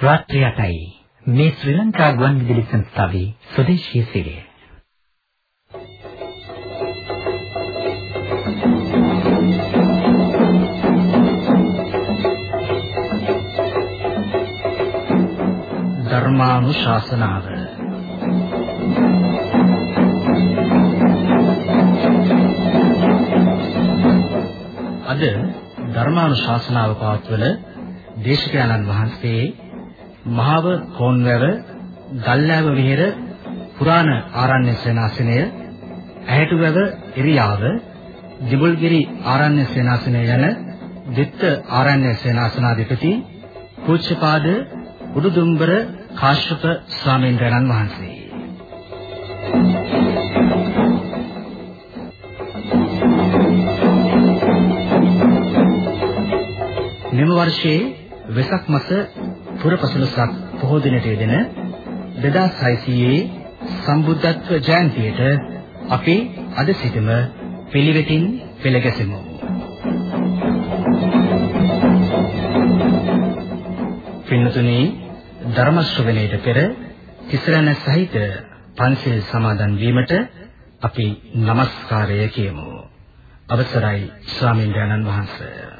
රාත්‍රී 8යි මේ ශ්‍රී ලංකා ගුවන්විදුලි සංස්ථාවේ ස්වදේශීය සේවය. ධර්මානුශාසනාව අද ධර්මානුශාසනාව පවත්වන දේශකයන්න් වහන්සේ මහව කොන්වැව ගල්ලෑව විහෙර පුරාණ ආරණ්‍ය සේනාසනය ඇහැටුවැව එරියාව දිබුල්ගිරි ආරණ්‍ය සේනාසනය යන දිත්ත ආරණ්‍ය සේනාසනාධිපති පූජ්‍යපාද උඩුදුම්බර කාශ්‍යප ස්වාමීන් වහන්සේ. මෙම වර්ෂයේ වෙසක් මාස පුරපසළොස්වක පොහොය දිනට යෙදෙන 2600 සම්බුද්ධත්ව ජයන්තියට අපි අද සිටම පිළිවෙතින් පෙළගැසෙමු. පින්නතුනි ධර්ම ශ්‍රවණයට පෙර තිසරණ සහිත පන්සිල් සමාදන් වීමට අපි নমස්කාරය කියමු. අවසරයි ස්වාමීන් වහන්සේ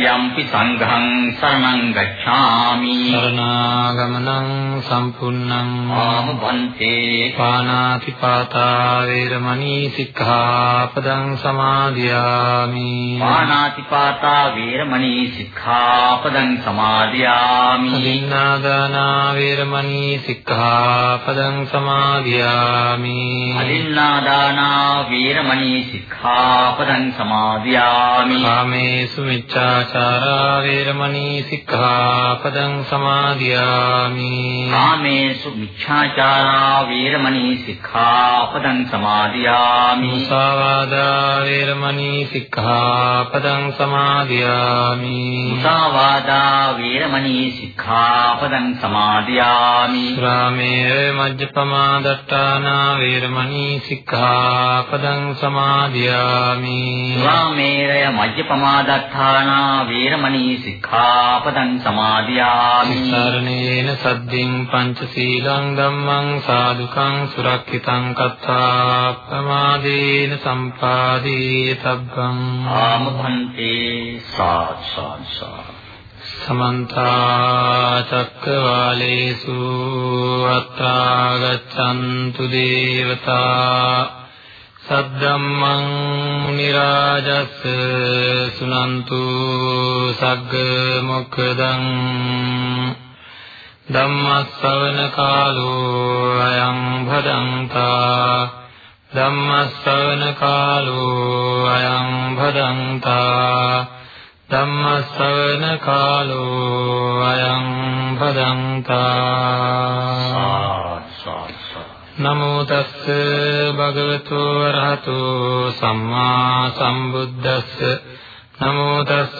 සතියම්පි සංඝං සරණං ගච්ඡාමි සරණාගමනං සම්පූර්ණං ආමවන්තේ පානාති පාතා වේරමණී සික්ඛාපදං සමාදියාමි පානාති පාතා වේරමණී සික්ඛාපදං සමාදියාමි අදින්නාදානා වේරමණී සික්ඛාපදං සමාදියාමි අදින්නාදානා වේරමණී සික්ඛාපදං සමාදියාමි කාමේසු මිච්ඡාචාරා වේරමණී සික්ඛාපදං සමාදියාමි. කාමේසු මිච්ඡාචාරා වේරමණී සික්ඛාපදං සමාදියාමි. මුසාවාදා වේරමණී සික්ඛාපදං සමාදියාමි. මුසාවාදා වේරමණී සික්ඛාපදං සමාදියාමි. රාමේය මජ්ජපමා දට්ඨානා වේරමණී සික්ඛාපදං සමාදියාමි. රාමේය මජ්ජපමාදත්තානා වේරමණී සික්ඛාපදං සමාදියාමි. සරණේන සද්දින් පංචශීලං ධම්මං සාදුකං සුරක්ෂිතං කତ୍තා ප්‍රමාදේන සම්පාදී තබ්බං. ආමභන්තේ සාසංසා සමන්ත චක්කවාලේසු අත්‍රා ගච්ඡන්තු දේවතා සද්දම්මං නිරාජස් සුනන්තු සග්ග මොක්ඛදං ධම්මස්සවන කාලෝ අයං භදංතා ධම්මස්සවන කාලෝ අයං භදංතා ධම්මස්සවන කාලෝ අයං භදංතා නමෝ තස්ස භගවතු වරහතෝ සම්මා සම්බුද්දස්ස. නමෝ තස්ස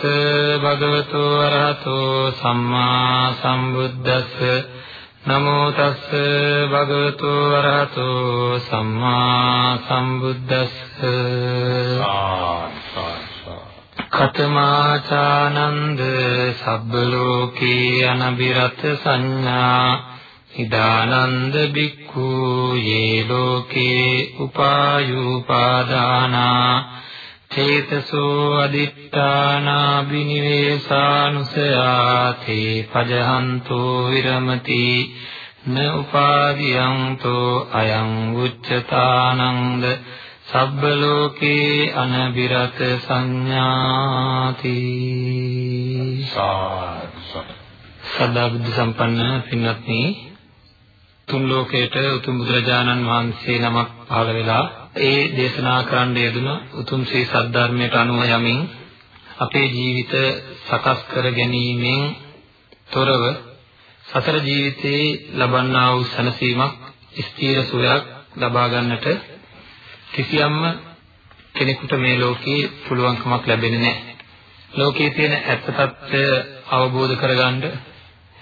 භගවතු වරහතෝ සම්මා සම්බුද්දස්ස. නමෝ තස්ස භගවතු වරහතෝ සම්මා සම්බුද්දස්ස. කතමාචානන්ද සබ්බ ලෝකේ අනබිරත සංඥා ඉදානන්ද බික්ඛු යේ ලෝකේ උපායුපාදානා චේතසෝ අදිත්තානා බිනිවේසානුසයාතේ පජහන්තෝ විරමති න උපාදීයන්තෝ අයං උච්චතානන්ද සබ්බ ලෝකේ අනබිරත සංඥාති. සදා බුද්ධ සම්පන්න පින්වත්නි තුන් ලෝකයට උතුම් බුදුරජාණන් වහන්සේ නමක් පහළ වෙලා ඒ දේශනා කරන්න යෙදුන උතුම් ශ්‍රී සද්ධර්මයට අනුව යමින් අපේ ජීවිත සකස් කර ගැනීමෙන් තොරව සතර ජීවිතේ ලබන්නා වූ සනසීමක් ස්ථීර සුවයක් ලබා ගන්නට කිසියම්ම කෙනෙකුට මේ ලෝකේ පුළුවන්කමක් ලැබෙන්නේ නැහැ. ලෝකයේ තියෙන ඇත්ත తත්වය අවබෝධ කරගන්න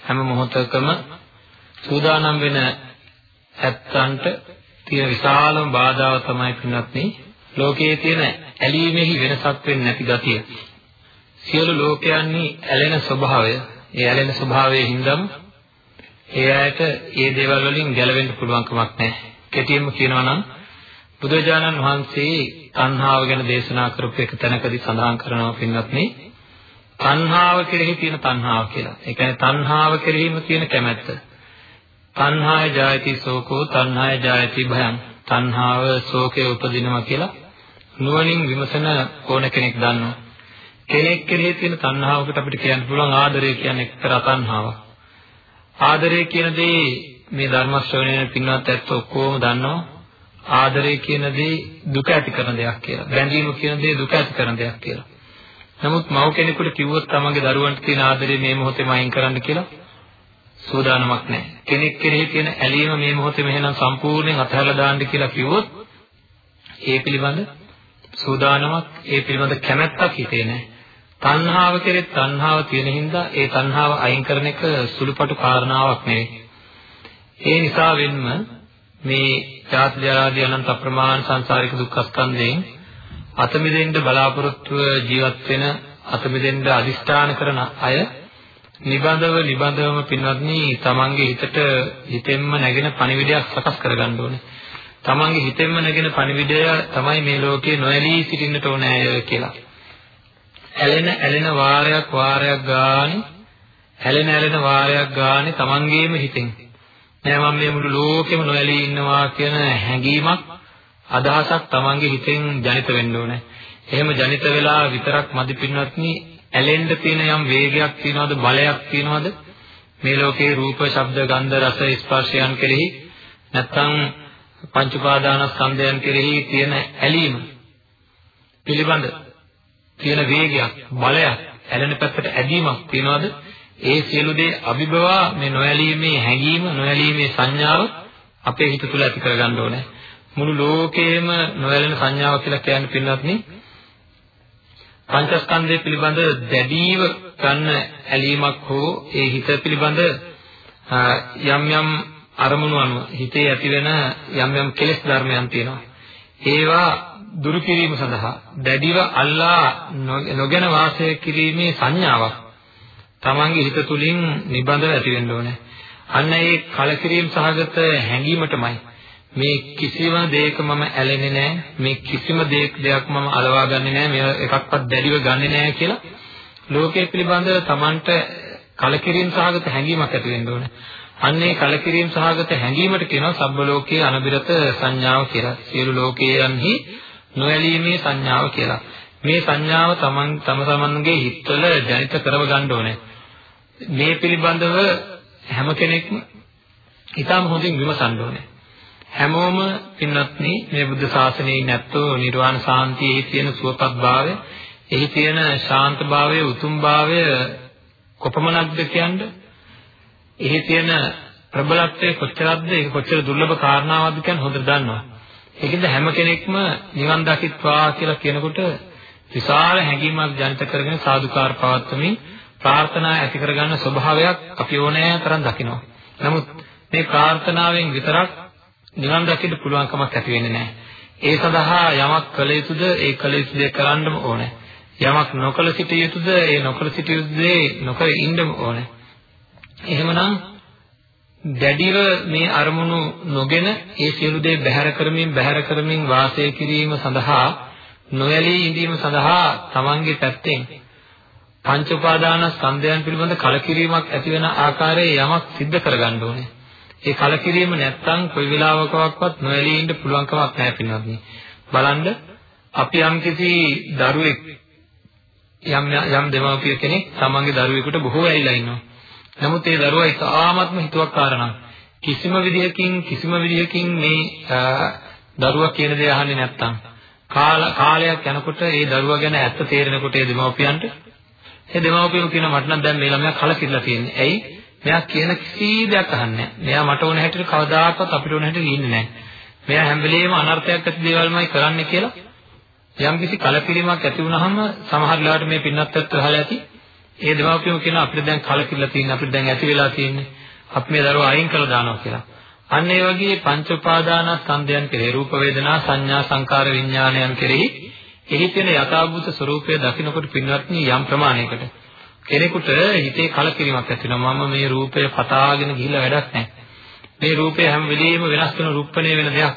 හැම මොහොතකම සූදානම් වෙන ඇත්තන්ට තියෙන විශාලම බාධාව තමයි පින්වත්නි ලෝකයේ තියෙන ඇලීමෙහි වෙනසක් වෙන්නේ නැති ගතිය. සියලු ලෝකයන්හි ඇලෙන ස්වභාවය, ඒ ඇලෙන ස්වභාවයේ හින්දාම ඒ අයට ඒ දේවල් වලින් ගැලවෙන්න පුළුවන් කමක් නැහැ. කෙටියෙන්ම කියනවා නම් බුදුරජාණන් වහන්සේ තණ්හාව ගැන දේශනා කරපු එක තැනකදී සඳහන් කරනවා පින්වත්නි තණ්හාව කෙරෙහි තියෙන තණ්හාව කියලා. ඒ කියන්නේ තණ්හාව කෙරෙහිම තියෙන කැමැත්ත. තණ්හාය ජායති සෝකෝ තණ්හාය ජායති භයං. තණ්හාව ශෝකයේ උපදිනවා කියලා නුවණින් විමසන ඕන කෙනෙක් දන්නවා. කෙනෙක් කෙරෙහි තියෙන තණ්හාවකට අපිට කියන්න පුළුවන් ආදරය කියන්නේ එක්තරා තණ්හාවක්. ආදරය කියන දේ මේ ධර්ම ශ්‍රවණය පින්වත් ඇත්ත ඔක්කොම දන්නවා. ආදරය කියන දේ දුක ඇති කරන දෙයක් කියලා. බැඳීම කියන දේ දුක ඇති කරන දෙයක් කියලා. නමුත් මව් කෙනෙකුට කිව්වොත් තමන්ගේ දරුවන්ට තියෙන ආදරය මේ මොහොතේම අයින් කරන්න කියලා සූදානමක් නැහැ. කෙනෙක් කෙරෙහි තියෙන ඇලීම මේ මොහොතේම එහෙනම් සම්පූර්ණයෙන් අතහැරලා දාන්න කියලා කිව්වොත් ඒ පිළිබඳ සූදානමක් ඒ පිළිබඳ කැමැත්තක් හිතේ නැහැ. තණ්හාව කෙරෙත් තණ්හාව තියෙන හින්දා ඒ තණ්හාව අයින් කරන එක සුළුපටු කාරණාවක් නෙවෙයි. ඒ නිසා වෙන්න මේ ජාති ජරාදී අනන්ත අප්‍රමාණ සංසාරික දුක්ඛ ස්කන්ධයෙන් අත මිදෙන්න බලාපොරොත්තුව ජීවත් වෙන අත මිදෙන්න අදිෂ්ඨාන කරන අය නිබඳව නිබඳවම පින්වත්නි තමන්ගේ හිතට හිතෙන්ම නැගෙන පණිවිඩයක් සකස් කරගන්න ඕනේ. තමන්ගේ හිතෙන්ම නැගෙන පණිවිඩය තමයි මේ ලෝකේ නොඇලී සිටින්නට ඕනේ කියලා. ඇලෙන ඇලෙන වාරයක් වාරයක් ගානේ ඇලෙන ඇලෙන වාරයක් ගානේ තමන්ගේම හිතෙන් නෑ මම මේ මුළු ලෝකෙම නොඇලී ඉන්නවා කියන හැඟීමක් අදහසක් තමන්ගේ හිතෙන් ජනිත වෙන්න ඕනේ. එහෙම ජනිත වෙලා විතරක් මදි පින්වත්නි ඇලෙන්න තියෙන යම් වේගයක් තියනවද බලයක් තියනවද මේ ලෝකේ රූප, ශබ්ද, ගන්ධ, රස, ස්පර්ශයන් කෙරෙහි නැත්නම් පංච උපාදානස්කන්ධයන් කෙරෙහි තියෙන ඇලීම පිළිබඳ තියෙන වේගයක්, බලයක්, ඇලෙන පැත්තට ඇදීමක් තියනවද? ඒ සියලු දේ අභිබවා මේ නොඇලීමේ හැඟීම, නොඇලීමේ සංඥාව අපේ හිත තුළ ඇති කරගන්න ඕනේ. මුළු ලෝකේම නොඇලෙන සංඥාව කියලා කියන්නේ පින්වත්නි පංචස්කන්ධය පිළිබඳ දැඩීව ගන්න ඇලීමක් හෝ ඒ හිත පිළිබඳ යම් යම් අරමුණු අනුව හිතේ ඇතිවෙන යම් යම් කෙලෙස් ධර්මයන් තියෙනවා. ඒවා දුරු කිරීම සඳහා දැඩිව අල්ලා නොගෙන වාසය කිරීමේ සංඥාවක් තමන්ගේ හිත තුලින් නිබඳව ඇති වෙන්න ඕනේ. අන්න ඒ කලකිරීම සහගත හැඟීමටමයි මේ කිසිම දෙයක මම ඇලෙන්නේ නැහැ මේ කිසිම දෙයක් දෙයක් මම අලවා ගන්නෙ නැහැ මේ එකක්වත් දැඩිව ගන්නෙ නැහැ කියලා ලෝකයේ පිළිබඳව Tamanට කලකිරීම සහගත හැඟීමක් ඇති වෙන්න ඕනේ. අන්නේ කලකිරීම සහගත හැඟීමට කියනවා සබ්බ ලෝකයේ අනබිරත සංඥාව කියලා. සියලු ලෝකයන්හි නොඇලීමේ සංඥාව කියලා. මේ සංඥාව Taman තම තමන්ගේ හිතවල ජනිත කරව ගන්න ඕනේ. මේ පිළිබඳව හැම කෙනෙක්ම ඊටම හොඳින් විමසන්න ඕනේ. හැමෝම පින්වත්නි මේ බුද්ධ ශාසනයේ නැත්තෝ නිර්වාණ සාන්තියේ තියෙන සුවපත් භාවය, එහි තියෙන ශාන්ත භාවය, උතුම් භාවය කොපමණක්ද කියන්නේ? එහි තියෙන ප්‍රබලත්වය කොච්චරක්ද? ඒක කොච්චර දුර්ලභ කාරණාවක්ද කියන්නේ හොඳට දන්නවා. ඒකෙන්ද හැම කෙනෙක්ම නිවන් දකිත්වා කියලා කියනකොට විශාල හැඟීමක් ජනිත කරගෙන සාදුකාර පවත්වමින් ප්‍රාර්ථනා ඇති කරගන්න ස්වභාවයක් අපි ඕනෑ තරම් දකිනවා. නමුත් මේ ප්‍රාර්ථනාවෙන් විතරක් නිවන් දකින්න පුළුවන් කමක් ඇති වෙන්නේ නැහැ. ඒ සඳහා යමක් කළ යුතුද ඒ කළ යුතු දේ කරන්නම ඕනේ. යමක් නොකල සිටිය යුතුද ඒ නොකල සිටිය යුතුද නොකර ඉන්න ඕනේ. එහෙමනම් දැඩිව මේ අරමුණු නොගෙන ඒ සියලු දේ බැහැර කරමින් බැහැර කරමින් වාසය කිරීම සඳහා නොයලී ඉඳීම සඳහා තමන්ගේ පැත්තෙන් පංච උපාදාන ස්කන්ධයන් පිළිබඳ කලකිරීමක් ඇති වෙන ආකාරයේ යමක් සිද්ධ කරගන්න ඕනේ. ඒ කලකිරීම නැත්තම් කොයි වෙලාවකවත් නොයලී ඉන්න පුළුවන් කමක් නැහැ පින්වත්නි. බලන්න අපි යම්කිසි දරුවෙක් යම් යම් දෙමව්පිය කෙනෙක් තමන්ගේ දරුවෙකුට බොහෝ ඇලිලා ඉන්නවා. නමුත් ඒ දරුවා ඉතාමත්ම හිතුවක්කාර නම් කිසිම විදිහකින් කිසිම විදිහකින් මේ දරුවා කියන දේ අහන්නේ නැත්තම් කාලයක් යනකොට ඒ දරුවා ගැන ඇත්ත තේරෙනකොට ඒ දෙමව්පියන්ට ඒ දෙමව්පියෝ කියන මට නම් දැන් මේ ළමයා කලකිරලා තියෙන්නේ. ඇයි? මෙයා කියන කිසි දෙයක් අහන්නේ නැහැ. මෙයා මට ඕන හැටියට කවදාකවත් අපිට ඕන හැටියට ඉන්නේ නැහැ. මෙයා හැම වෙලෙම අනර්ථයක් ඇති දේවල්මයි කරන්නේ කියලා යම්කිසි කලකිරීමක් ඇති වුනහම සමහර වෙලාවට මේ පින්නත් එක්ක අහලා ඇති ඒ දෙමාපියෝ කියන අපිට දැන් කලකිරලා තියෙන්නේ අපිට දැන් ඇති වෙලා තියෙන්නේ අපි මේ දරුවා අයින් කරලා දානවා කියලා. අන්න ඒ වගේ පංච උපාදානස්කන්ධයන් කෙරෙහි රූප වේදනා සංඥා සංකාර විඥානයන් කෙරෙහි එහි තියෙන යථාභූත ස්වરૂපය දකිනකොට පින්වත්නි යම් ප්‍රමාණයකට කෙනෙකුට හිතේ කලකිරීමක් ඇති වෙනවා. මම මේ රූපය පතාගෙන ගිහිල්ලා වැඩක් නැහැ. මේ රූපය හැම වෙලෙම වෙනස් වෙන රූපණය වෙන දෙයක්.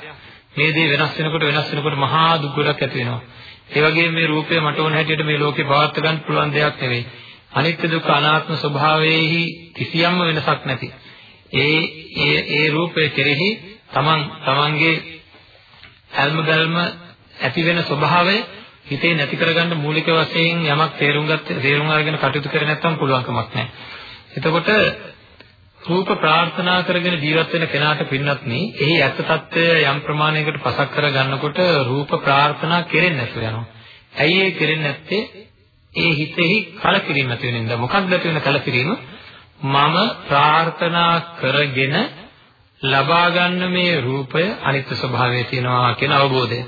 මේ දේ වෙනස් වෙනකොට වෙනස් වෙනකොට මහා දුක් ගොඩක් ඇති වෙනවා. ඒ වගේම මේ රූපය මට ඕන හැටියට මේ ලෝකේ පවත්වා ගන්න පුළුවන් දෙයක් නෙවෙයි. අනිත්‍ය දුක්ඛ අනාත්ම ස්වභාවයේහි කිසියම්ම වෙනසක් නැති. ඒ ඒ ඒ රූපය කෙරෙහි තමන් තමන්ගේ ඇල්ම ගල්ම ඇති වෙන ස්වභාවය හිතේ නැති කරගන්න මූලික වශයෙන් යමක් තේරුම් ගත්ත තේරුම් අරගෙන කටයුතු කරේ නැත්නම් පුළුවන් කමක් නැහැ. එතකොට රූප ප්‍රාර්ථනා කරගෙන ජීවත් වෙන කෙනාට පින්නත් නී එහි ඇත්ත తত্ত্বය යම් ප්‍රමාණයකට පසක් කරගන්නකොට රූප ප්‍රාර්ථනා කෙරෙන්නේ නැතුව යනවා. ඇයි ඒ කෙරෙන්නේ නැත්තේ? ඒ හිතෙහි කලකිරීම ඇති වෙන නිසා. මොකක්ද ඇති වෙන කලකිරීම? මම ප්‍රාර්ථනා කරගෙන ලබා ගන්න මේ රූපය අනිත්‍ය ස්වභාවය තියෙනවා කියන අවබෝධය.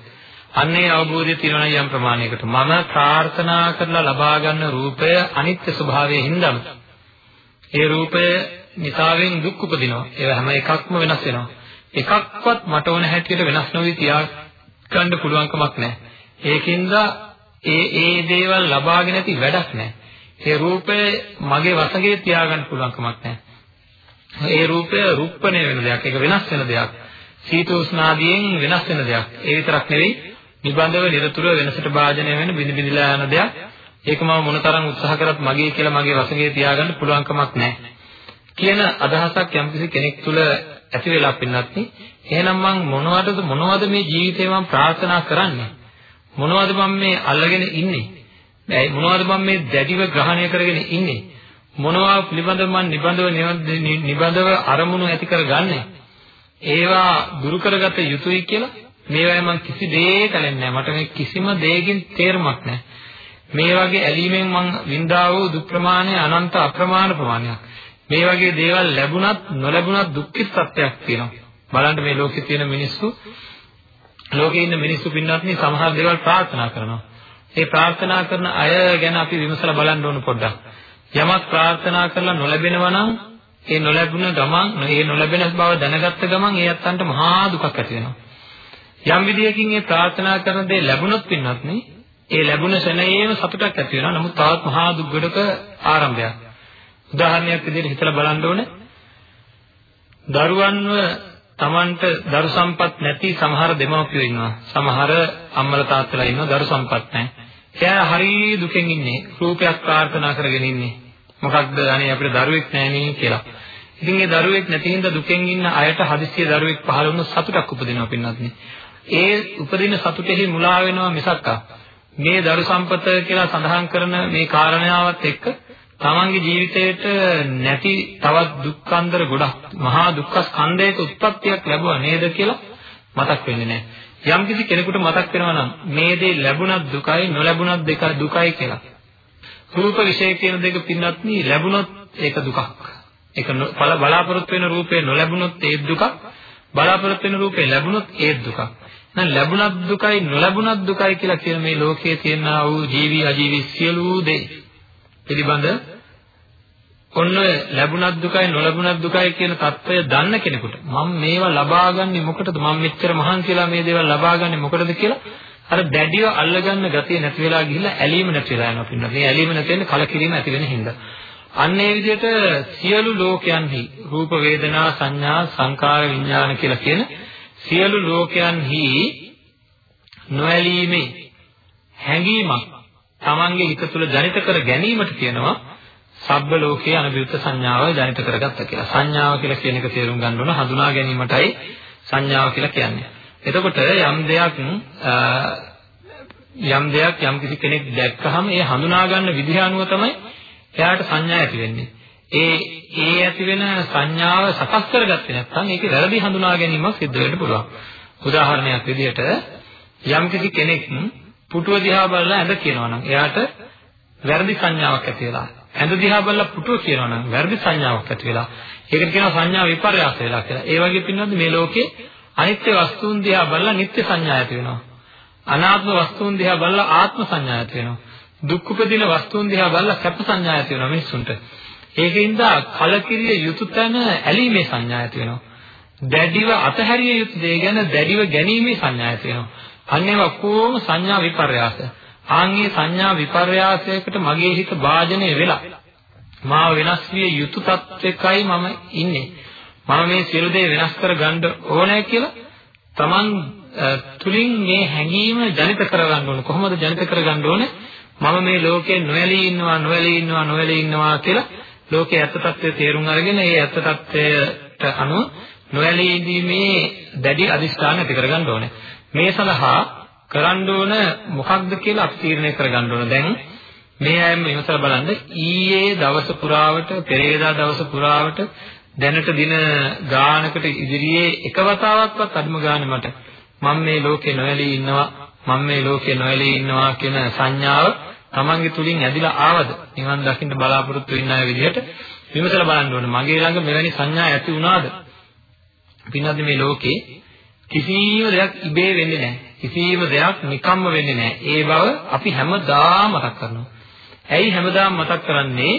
අන්නේ අවබෝධය තියෙනවා යම් ප්‍රමාණයකට මම ප්‍රාර්ථනා කරලා ලබා ගන්න රූපය අනිත්‍ය ස්වභාවයෙන් හින්දාම. ඒ රූපය නිසාවෙන් දුක් උපදිනවා. ඒව හැම එකක්ම වෙනස් වෙනවා. එකක්වත් මට ඕන හැටියට වෙනස් නොවි තියා ගන්න පුළුවන් කමක් නැහැ. ඒකින්ද ඒ ඒ දේවල් ලබාගෙන ඇති වැඩක් නැහැ. ඒ රූපය මගේ වශයෙන් තියාගන්න පුළුවන් කමක් නැහැ. ඒ රූපය රූපණය වෙන දෙයක්. ඒක වෙනස් වෙන දෙයක්. සීත උෂ්ණාදියෙන් වෙනස් වෙන දෙයක්. ඒ විතරක් නෙවෙයි. නිබඳව නිරතුරුව වෙනසට භාජනය වෙන බිනි බිනිලා යන දෙයක්. ඒක මම මොනතරම් උත්සාහ කරත් මගේ කියලා මගේ වශයෙන් තියාගන්න පුළුවන් කමක් නැහැ. කියන අදහසක් යම්කිසි කෙනෙක් තුළ ඇති වෙලා පින්නත් එහෙනම් මං මොනවදද මොනවද මේ ජීවිතේ මම ප්‍රාර්ථනා කරන්නේ? මොනවද මම මේ අල්ලගෙන ඉන්නේ? ඇයි මොනවද මම මේ දැඩිව ග්‍රහණය කරගෙන ඉන්නේ? මොනවා පිළිබඳව මම නිබඳව නිබඳව අරමුණු ඇති කරගන්නේ? ඒවා දුරු කරගත යුතුයි කියලා මේවයි මම කිසි දෙයක කලන්නේ නැහැ. මට මේ කිසිම දෙයකින් තේරුමක් නැහැ. මේ වගේ ඇලීමෙන් මං වින්දා වූ දුක් ප්‍රමාණය අනන්ත අප්‍රමාණ ප්‍රමාණයක්. මේ වගේ දේවල් ලැබුණත් නොලැබුණත් දුක්ඛිත සත්‍යයක් තියෙනවා. බලන්න මේ ලෝකේ තියෙන මිනිස්සු ලෝකේ ඉන්න මිනිස්සු පින්නත් සමහර දේවල් ප්‍රාර්ථනා කරනවා. ඒ ප්‍රාර්ථනා කරන අය ගැන අපි විමසලා බලන්න ඕන පොඩ්ඩක්. යමක් ප්‍රාර්ථනා කරලා නොලැබෙනවා නම් ඒ නොලැබුණ ගමන් ඒ නොලැබෙන බව දැනගත්ත ගමන් ඒ අත්තන්ට මහා දුකක් ඇති වෙනවා. යම් විදියකින් මේ ප්‍රාර්ථනා කරන දේ ලැබුණොත් පින්වත් නේ ඒ ලැබුණ ශරණයේම සතුටක් ඇති වෙනවා. නමුත් තවත් මහා දුක් ගොඩක ආරම්භයක්. උදාහරණයක් විදිහට හිතලා බලන්න ඕනේ. දරුවන්ව Tamanට දරු සම්පත් නැති සමහර දෙමව්පියෝ ඉන්නවා. සමහර අම්මලා තාත්තලා ඉන්නවා දරු සම්පත් නැහැ. එයා හරි දුකෙන් ඉන්නේ. රූපයක් ප්‍රාර්ථනා කරගෙන ඉන්නේ. මොකක්ද අනේ අපිට දරුවෙක් නැහැ නේ කියලා. ඉතින් ඒ දරුවෙක් නැති හින්දා දුකෙන් ඉන්න අයට හදිස්සිය දරුවෙක් පහළ වුණොත් සතුටක් උපදිනවා පින්නත් නේ. ඒ උපදින සතුටෙහි මුලා වෙනවා මිසක් මේ දරු සම්පත කියලා සඳහන් කරන මේ කාරණාවත් එක්ක තමන්ගේ ජීවිතේට නැති තවත් දුක්ඛන්දර ගොඩක් මහා දුක්ඛ ස්කන්ධයක උත්පත්තියක් ලැබුවා නේද කියලා මතක් වෙන්නේ නැහැ. යම්කිසි කෙනෙකුට මතක් වෙනවා නම් මේ දේ ලැබුණත් දුකයි නොලැබුණත් දෙක දුකයි කියලා. රූප විශේෂ කියන දෙක පින්නත් නී ලැබුණොත් ඒක දුකක්. ඒක බලාපොරොත්තු වෙන රූපේ නොලැබුණොත් ඒ දුකක්. බලාපොරොත්තු වෙන රූපේ ලැබුණොත් ඒ දුකක්. දැන් ලැබුණත් දුකයි නොලැබුණත් දුකයි කියලා කියන මේ ලෝකයේ තියෙනා වූ ජීවි අජීවි සියලු දේ පිළිබඳ ඔන්න ලැබුණත් දුකයි නොලැබුණත් දුකයි කියන தত্ত্বය දන්න කෙනෙකුට මම මේවා ලබාගන්නේ මොකටද මම මෙච්චර මහන්සිලා මේ දේවල් ලබාගන්නේ මොකටද කියලා අර දැඩිව අල්ලගන්න ගතිය නැති වෙලා ගිහිල්ලා ඇලීම නැති වෙලා යනවා පින්නවා. මේ ඇලීම නැති වෙන්නේ කලකිරීම ඇති වෙන හින්දා. අන්න ඒ විදිහට සියලු ලෝකයන්හි රූප වේදනා සංඥා සංකාර විඥාන කියලා කියන සියලු ලෝකයන්හි නොඇලීමේ හැඟීමක් Tamange හිත තුළ ජනිත කර ගැනීමට කියනවා සබ්බ ලෝකයේ අනිවිත සංඥාව ජනිත කරගත්ත කියලා. සංඥාව කියලා කියන එක තේරුම් ගන්න ඕන හඳුනා ගැනීමටයි සංඥාව කියලා කියන්නේ. එතකොට යම් දෙයක් යම් දෙයක් යම් කිසි කෙනෙක් දැක්කහම ඒ හඳුනා ගන්න විදිහ අනුව තමයි එයාට සංඥා ඇති වෙන්නේ. ඒ ඒ ඇති වෙන සංඥාව සකස් කරගත්තේ නැත්නම් ඒකේ වැරදි හඳුනා ගැනීමක් සිද්ධ වෙන්න පුළුවන්. උදාහරණයක් විදිහට යම් කිසි කෙනෙක් පුටුව දිහා බලලා ඇඳ කියනවා නම් එයාට වැරදි සංඥාවක් ඇති වෙලා. ඇඳ දිහා බලලා පුටුව කියනවා නම් වැරදි සංඥාවක් ඇති වෙලා. ඒකට කියනවා සංඥා විපර්යාස වෙලා කියලා. ඒ වගේ පින්නොත් මේ ලෝකේ අනිත්‍ය වස්තුන් දිහා බලලා නිත්‍ය සංඥා ඇති වෙනවා. අනාත්ම වස්තුන් දිහා බලලා ආත්ම සංඥා ඇති වෙනවා. දුක් උපදින වස්තුන් දිහා බලලා සැප සංඥා ඇති වෙනවා මිනිස්සුන්ට. ඒකින්ද කලකිරිය යුතු තැන ඇලීමේ සංඥා ඇති වෙනවා. දැඩිව අතහැරිය යුතු දේ ගැන දැඩිව ගැනීමේ සංඥා ඇති වෙනවා. අන්න ඒවා කොහොම සංඥා විපර්යාස. ආන්ගේ සංඥා විපර්යාසයකට මගේ හිත වාජනය වෙලා මාව වෙනස් විය යුතු තත්ත්වයකයි මම ඉන්නේ. මම මේ සියලු දේ වෙනස් කර ගන්න ඕනේ කියලා Taman තුලින් මේ හැඟීම ජනිත කරගන්න ඕනේ. කොහොමද ජනිත කරගන්න ඕනේ? මම මේ ලෝකේ නොඇලී ඉන්නවා නොඇලී ඉන්නවා නොඇලී ඉන්නවා කියලා ලෝකයේ ඇත්ත తත්වය තේරුම් අරගෙන ඒ ඇත්ත తත්වයට අනුව නොඇලී ඉඳීමේ දැඩි අදිස්ථාන ඇති කරගන්න ඕනේ. මේ සඳහා කරන්න ඕන මොකක්ද කියලා අපි තීරණය කරගන්න ඕන. දැන් මේ අයම විමසලා බලන්න ඊයේ දවස පුරාවට පෙරේදා දවස පුරාවට දැනට දින ගානකට ඉදිරියේ එක වතාවක්වත් අඩුම ගානේ මට මම මේ ලෝකේ නොඇලී ඉන්නවා මම මේ ලෝකේ නොඇලී ඉන්නවා කියන සංඥාව තමන්ගේ තුලින් ඇදිලා ආවද? නිවන් දකින්න බලාපොරොත්තු වෙන අය විදිහට විමසලා බලන්න ඕනේ. මගේ ළඟ මෙවැනි සංඥා ඇති වුණාද? පින්වත්නි මේ ලෝකේ කිසිම දෙයක් ඉබේ වෙන්නේ නැහැ. කිසිම දෙයක් නිකම්ම වෙන්නේ නැහැ. ඒ බව අපි හැමදාම මතක් කරනවා. ඇයි හැමදාම මතක් කරන්නේ?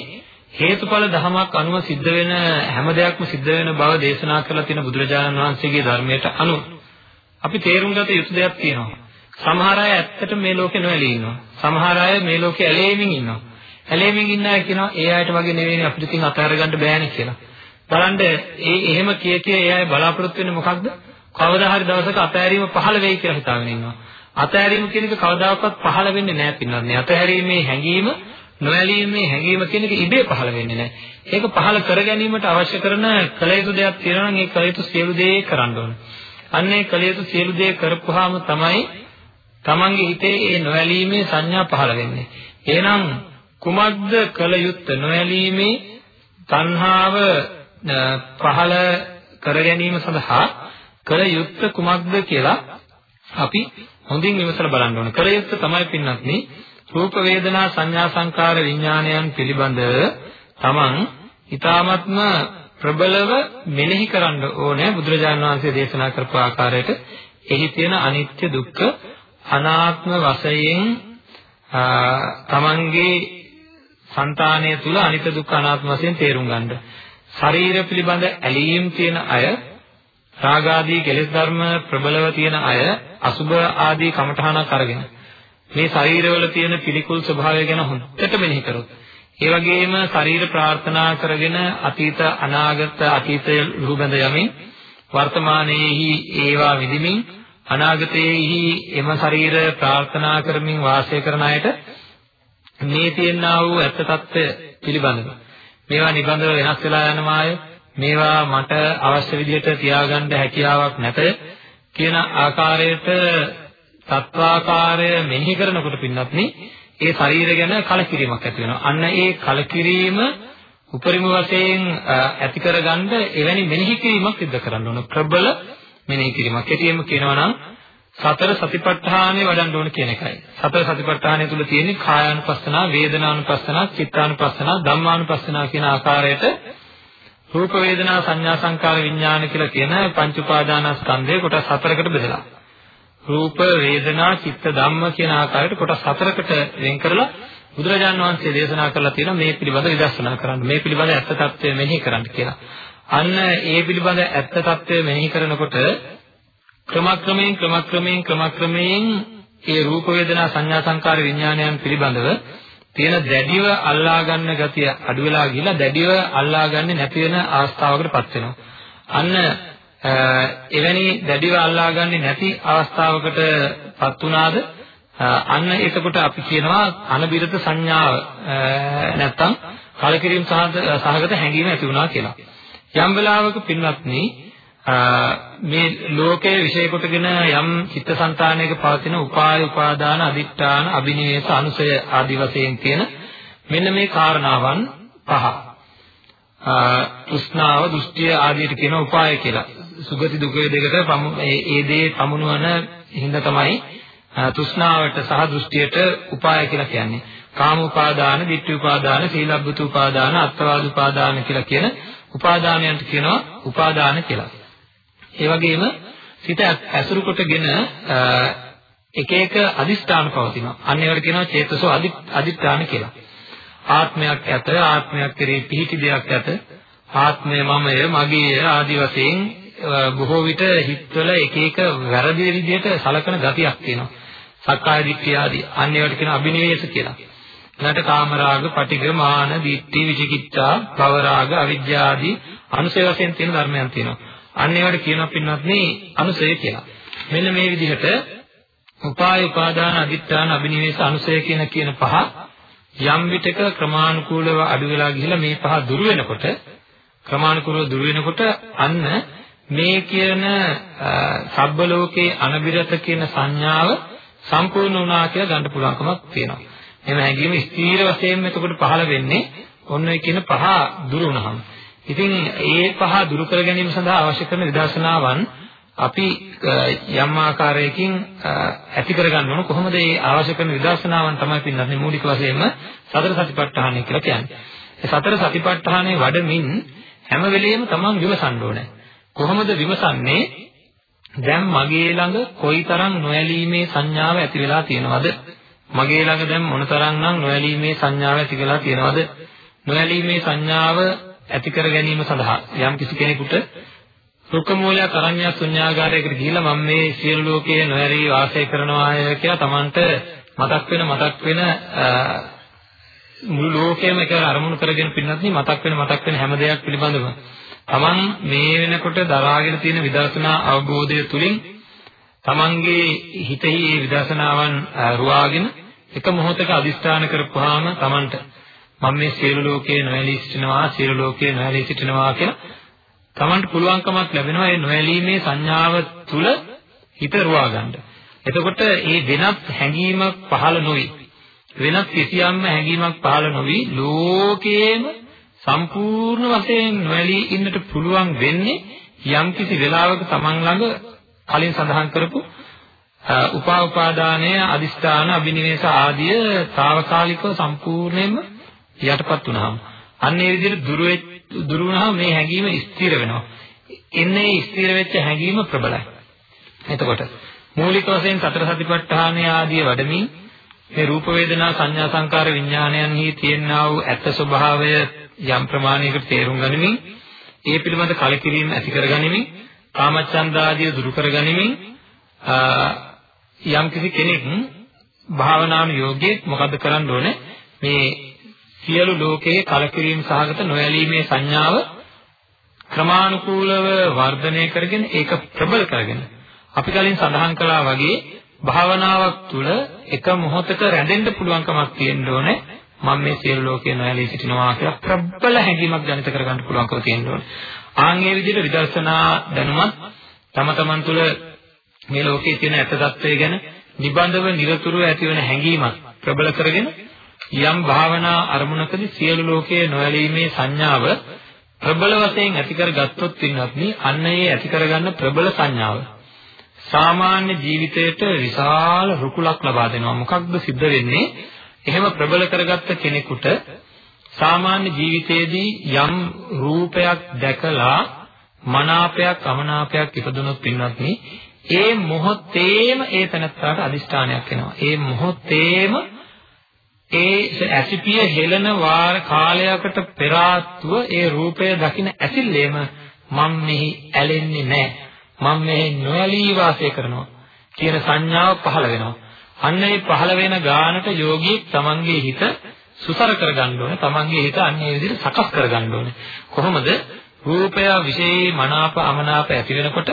හේතුඵල ධමයක් අනුව සිද්ධ වෙන හැම දෙයක්ම සිද්ධ වෙන බව දේශනා කරලා තියෙන බුදුරජාණන් වහන්සේගේ ධර්මයට අනුව අපි තේරුම් ගත යුතු දෙයක් තියෙනවා. සමහර අය ඇත්තටම මේ ලෝකේ නොඇලී ඉන්නවා. සමහර අය මේ ලෝකේ ඇලෙමින් ඉන්නවා. ඇලෙමින් ඉන්න අය කියනවා ඒ අයට වගේ නෙවෙයි අපිට ඉතින් අතහැර ගන්න බෑනේ කියලා. බලන්න ඒ එහෙම කිය කිය ඒ අය බලාපොරොත්තු වෙන්නේ මොකක්ද? කවදා හරි දවසක අතහැරීම පහළ වෙයි කියලා හිතාගෙන ඉන්නවා. අතහැරීම කියන එක කවදාකවත් පහළ වෙන්නේ නැහැ පින්නන්නේ. අතහැරීමේ හැඟීම නොඇලීමේ හැඟීම කියන එක ඉබේ පහළ වෙන්නේ නැහැ. ඒක පහළ කර ගැනීමට අවශ්‍ය කරන කල යුතු දෙයක් තියෙනවා නම් ඒ කල යුතු සියලු දේ කරන්න ඕනේ. අන්න ඒ කල යුතු සියලු දේ කරපුවාම තමයි තමන්ගේ හිතේ ඒ නොඇලීමේ සංඥා පහළ වෙන්නේ. එහෙනම් කුමක්ද කල යුත්තේ නොඇලීමේ තණ්හාව පහළ කර ගැනීම සඳහා කල යුත්තේ කුමක්ද කියලා අපි හොඳින් විමසලා බලන්න ඕනේ. කල යුත්තේ තමයි පින්නත්නි රූප වේදනා සංඥා සංකාර විඥානයන් පිළිබඳ තමන් ඊ타ත්ම ප්‍රබලව මෙනෙහි කරන්න ඕනේ බුදුරජාණන් වහන්සේ දේශනා කරපු ආකාරයට එහි තියෙන අනිත්‍ය දුක්ඛ අනාත්ම වශයෙන් තමන්ගේ సంతානය තුල අනිත්‍ය දුක්ඛ අනාත්ම වශයෙන් තේරුම් ගන්න. ශරීර පිළිබඳ ඇලීම් තියෙන අය රාගාදී කෙලෙස් ධර්ම ප්‍රබලව තියෙන අය අසුබ ආදී කමඨහනක් අරගෙන මේ ශරීරවල තියෙන පිළිකුල් ස්වභාවය ගැන හොඳට මෙනෙහි කරොත් ඒ වගේම ශරීර ප්‍රාර්ථනා කරගෙන අතීත අනාගත අතීතය ලුහුබඳ යමින් වර්තමානයේහි ඒවා විදිමින් අනාගතයේහි එම ශරීර ප්‍රාර්ථනා කරමින් වාසය කරන අයට මේ තියෙනා වූ ඇත්ත తত্ত্বය පිළිබඳව මේවා නිබඳව වෙනස් වෙලා යනවාය මේවා මට අවශ්‍ය විදිහට තියාගන්න හැකියාවක් නැත කියන ආකාරයට තත්වාකාරය මෙහි කරනකොට පින්නත් ඒ ශරීර ගැන කලකිරීමක් ඇති වෙනවා. අන්න ඒ කලකිරීම උපරිම වශයෙන් ඇති කරගන්න එවැනි මෙනෙහි කිරීමක් සිදු කරන්න ඕන. ප්‍රබල මෙනෙහි කිරීමක්. කෙටියෙන්ම කියනවා නම් සතර සතිපට්ඨානෙ වඩන්න ඕන කියන එකයි. සතර සතිපට්ඨානය තුල තියෙන්නේ කායානුපස්සනා, වේදනානුපස්සනා, චිත්තානුපස්සනා, ධම්මානුපස්සනා කියන ආකාරයට රූප වේදනා සංඥා සංකාර විඥාන කියලා කියන පංච උපාදානස්කන්ධය කොටස් හතරකට බෙදලා. රූප වේදනා චිත්ත ධම්ම කියන ආකාරයට කොටස් හතරකට වෙන් කරලා බුදුරජාණන් වහන්සේ දේශනා කරලා තියෙනවා මේ පිළිබඳව විදර්ශනා කරන්න. මේ පිළිබඳව ඇත්ත తත්වය මෙනෙහි කරන්න කියලා. අන්න ඒ පිළිබඳ ඇත්ත తත්වය මෙනෙහි කරනකොට ක්‍රමක්‍රමයෙන් ක්‍රමක්‍රමයෙන් ක්‍රමක්‍රමයෙන් ඒ රූප වේදනා සංඥා සංකාර විඥානයන් පිළිබඳව තියෙන දැඩිව අල්ලා ගන්න ගතිය අඩු වෙලා ගිහිලා දැඩිව අල්ලා ගන්නේ නැති වෙන අවස්ථාවකටපත් වෙනවා. අන්න එවැනි දැඩිව අල්ලා ගන්නේ නැති අවස්ථාවකටපත් වුණාද අන්න එතකොට අපි කියනවා අනබිරත සංඥාව නැත්තම් කලකිරීම සහගත හැඟීම ඇති වුණා කියලා. යම් වෙලාවක පින්වත්නි මේ ලෝකයේ විශේෂ කොටගෙන යම් චිත්තසංතානයක පවතින උපාය උපාදාන අදිෂ්ඨාන අබිනිවේෂ අනුසය ආදි වශයෙන් තියෙන මෙන්න මේ කාරණාවන් පහ. තෘෂ්ණාව දෘෂ්ටිය ආදියට කියන උපාය කියලා. සුගති දුක දෙකට ඒ දේ පමුණුවන හිඳ තමයි තෘෂ්ණාවට සහ දෘෂ්ටියට උපාය කියලා කියන්නේ. කාම උපාදාන, ditthi උපාදාන, සීලබ්බත උපාදාන, අත්වාද උපාදාන කියලා කියන උපාදානයන්ට කියනවා උපාදාන කියලා. ඒ වගේම සිත ඇසුරු කොටගෙන එක එක අදිස්ථාන පවතිනවා. අන්න ඒවට කියනවා චේතසෝ අදිස්ථාන කියලා. ආත්මයක් ඇත, ආත්මයක් කෙරෙහි පිහිටි දෙයක් ඇත. ආත්මය මමය, මගේය ආදි වශයෙන් බොහෝ විට හිතවල එක එක වැරදි විදිහට සලකන ගතියක් තියෙනවා. සක්කාය දිට්ඨිය ආදී අන්න ඒවට කියන අභිනිවේෂ කියලා. ඊළඟට කාමරාග, පටිඝ, මාන, දිට්ඨි, විචිකිච්ඡා, භවරාග, අවිජ්ජා ආදී අනුසය වශයෙන් තියෙන ධර්මයන් තියෙනවා. අන්න ඒවට කියනවා පින්වත්නි අනුසය කියලා. මෙන්න මේ විදිහට උපාය උපාදාන අදිත්‍යාන අබිනිවේෂ අනුසය කියන කියන පහ යම් විටක ක්‍රමානුකූලව අඩු වෙලා ගිහිලා මේ පහ දුර වෙනකොට ක්‍රමානුකූලව දුර වෙනකොට අන්න මේ කියන සබ්බ ලෝකේ අනබිරත කියන සංඥාව සම්පූර්ණ වුණා කියලා ගන්න පුළුවන්කමක් තියෙනවා. එහෙම හැඟීම ස්ථීර වශයෙන්ම එතකොට පහළ වෙන්නේ ඔන්න ඔය කියන පහ දුර වුණාම. ඉතින් ඒ පහ දුරු කර ගැනීම සඳහා අවශ්‍ය කරන විදර්ශනාවන් අපි යම් ආකාරයකින් ඇති කරගන්න ඕන කොහොමද මේ අවශ්‍ය කරන විදර්ශනාවන් තමයි පින්නන්නේ මූලික වශයෙන්ම සතර සතිපට්ඨානය කියලා කියන්නේ. ඒ සතර සතිපට්ඨානය වඩමින් හැම වෙලෙම තමන් විමසන්න ඕනේ. කොහොමද විමසන්නේ? දැන් මගේ ළඟ කොයිතරම් නොඇලීමේ සංඥාව ඇති වෙලා තියෙනවද? මගේ ළඟ දැන් මොනතරම්නම් නොඇලීමේ සංඥාව ඇති වෙලා තියෙනවද? නොඇලීමේ සංඥාව ඇති කර ගැනීම සඳහා යම් කිසි කෙනෙකුට රුක්ක මූලයක් අරඤ්ඤ ශුන්‍යාගාරයකට ගිහිල්ලා මම මේ සියලු ලෝකයේ නොඇරී වාසය කරනවාය කියලා Tamanට මතක් වෙන මතක් වෙන මුළු ලෝකයම එක අරමුණු කරගෙන පින්නත් මතක් වෙන මතක් වෙන හැම දෙයක් පිළිබඳව Taman මේ වෙනකොට දරාගෙන තියෙන විදර්ශනා අවබෝධය තුලින් Tamanගේ හිතෙහි මේ විදර්ශනාවන් රුවාගෙන එක මොහොතක අදිස්ථාන කරපුවාම Tamanට මම මේ සියලු ලෝකයේ නොඇලී සිටිනවා සියලු ලෝකයේ නොඇලී සිටිනවා කියලා Tamanට පුළුවන්කමක් ලැබෙනවා මේ නොඇලීමේ සංඥාව තුල හිත රුවා ගන්න. එතකොට මේ වෙනත් හැඟීමක් පහළ නොවි වෙනත් කිසියම්ම හැඟීමක් පහළ නොවි ලෝකයේම සම්පූර්ණ වශයෙන් නොඇලී ඉන්නට පුළුවන් වෙන්නේ යම්කිසි වෙලාවක Taman ළඟ කලින් සඳහන් කරපු උපා උපාදානය අදිස්ථාන අබිනිවේෂ ආදිය తాවකාලිකව සම්පූර්ණයෙන්ම යටපත් වුණාම අන්න ඒ විදිහට දුර දුර වුණාම මේ හැඟීම ස්ථිර වෙනවා. එන්නේ ස්ථිර වෙච්ච හැඟීම ප්‍රබලයි. එතකොට මූලික වශයෙන් සතර සතිපට්ඨානය ආදී වඩමින් මේ රූප වේදනා සංඥා සංකාර විඥානයන්හි තියෙනා වූ ඇත්ත ස්වභාවය යම් ප්‍රමාණයකට තේරුම් ගනිමින් ඒ පිළිබඳ කලකිරීම ඇති කරගනිමින් කාමච්ඡන්ද ආදිය දුරු කරගනිමින් යම් කිසි කෙනෙක් භාවනාන යෝගයේ මොකද්ද කරන්න ඕනේ මේ සියලු ලෝකයේ කලකිරීම සහගත නොයැලීමේ සංඥාව ක්‍රමානුකූලව වර්ධනය කරගෙන ඒක ප්‍රබල කරගෙන අපි කලින් සඳහන් කළා වගේ භාවනාවක් තුළ එක මොහොතක රැඳෙන්න පුළුවන්කමක් තියෙන්න ඕනේ මම මේ සියලු ලෝකයේ නොයැලී සිටිනවා කියලා ප්‍රබල හැඟීමක් ජනිත කරගන්න පුළුවන්කම තියෙන්න ඕනේ. ආන් මේ විදිහට විදර්ශනා දැනුමත් තම තමන් තුළ මේ ලෝකයේ තියෙන ඇත්ත తත්වය ගැන නිබඳව নিরතුරුව ඇතිවන හැඟීමක් ප්‍රබල කරගෙන යම් භාවනා අරමුණකදී සියලු ලෝකයේ නොඇලීමේ සංඥාව ප්‍රබල වශයෙන් ඇති කරගත්තොත් වින්නත්නි අන්න ඒ ඇති කරගන්න ප්‍රබල සංඥාව. සාමාන්‍ය ජීවිතයට විශාල රුකුලක් ලබා දෙනවා. මොකක්ද සිද්ධ වෙන්නේ? එහෙම ප්‍රබල කරගත්ත කෙනෙකුට සාමාන්‍ය ජීවිතයේදී යම් රූපයක් දැකලා මනාපයක් අමනාපයක් ඉපදුනොත් පින්වත්නි ඒ මොහොතේම ඒ තනත්තාට අදිෂ්ඨානයක් එනවා ඒ මොහොතේම ඒ ඇසිපිය හෙළන වාර කාලයකට පෙර ආත්ව ඒ රූපය දකින ඇසිල්ලේම මම මෙහි ඇලෙන්නේ නැහැ. මම මෙහි නොඇලී වාසය කරනවා කියන සංඥාව පහළ වෙනවා. අන්න ඒ පහළ වෙන ගානට යෝගී තමන්ගේ හිත සුසර කරගන්න ඕනේ. තමන්ගේ හිත අන්න ඒ විදිහට සකස් කරගන්න ඕනේ. කොහොමද? රූපය විශේෂ මනාප අමනාප ඇති වෙනකොට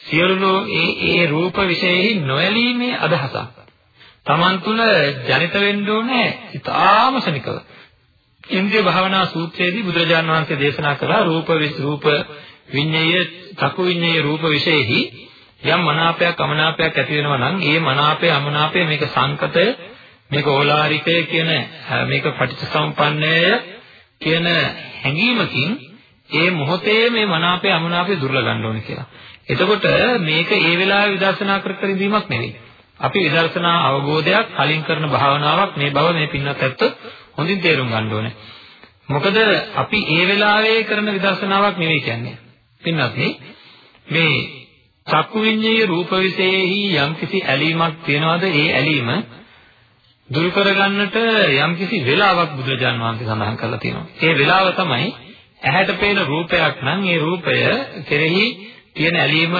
සියලු ඒ ඒ රූප විශේෂෙහි නොයලීමේ අදහසක්. තමන් තුළ ජනිත වෙන්න ඕනේ ඊටාම ශනිකව. ඉන්ද්‍රිය භාවනා සූත්‍රයේදී බුදුරජාණන් වහන්සේ දේශනා කළා රූප රූප විඤ්ඤය චක්කු විඤ්ඤය රූප විශේෂෙහි යම් මනාපයක් අමනාපයක් ඇති වෙනවා නම් ඒ මනාපය අමනාපය මේක සංකතය මේක ඕලාරිකය කියන මේක පටිච්චසමුප්පන්නය කියන හැඟීමකින් ඒ මොහොතේ මේ මනාපය අමනාපය දුර්ල ගන්න ඕනේ කියලා. එතකොට මේක ඒ වෙලාවේ විදර්ශනා කර කර ඉඳීමක් නෙවෙයි. අපි විදර්ශනා අවබෝධයක් කලින් කරන භාවනාවක් මේ බව මේ පින්නත් ඇත්ත හොඳින් තේරුම් ගන්න ඕනේ. මොකද අපි ඒ වෙලාවේ කරන විදර්ශනාවක් නෙවෙයි කියන්නේ. පින්නත් මේ චක්කු විඤ්ඤාය රූප විශේෂෙහි යම්කිසි ඇලීමක් තියනවාද ඒ ඇලීම දුරු කරගන්නට යම්කිසි වෙලාවක් බුදුරජාන් වහන්සේ සඳහන් කරලා තියෙනවා. ඒ වෙලාව තමයි ඇහැට පේන රූපයක් නම් ඒ රූපය කෙරෙහි තියෙන ඇලීම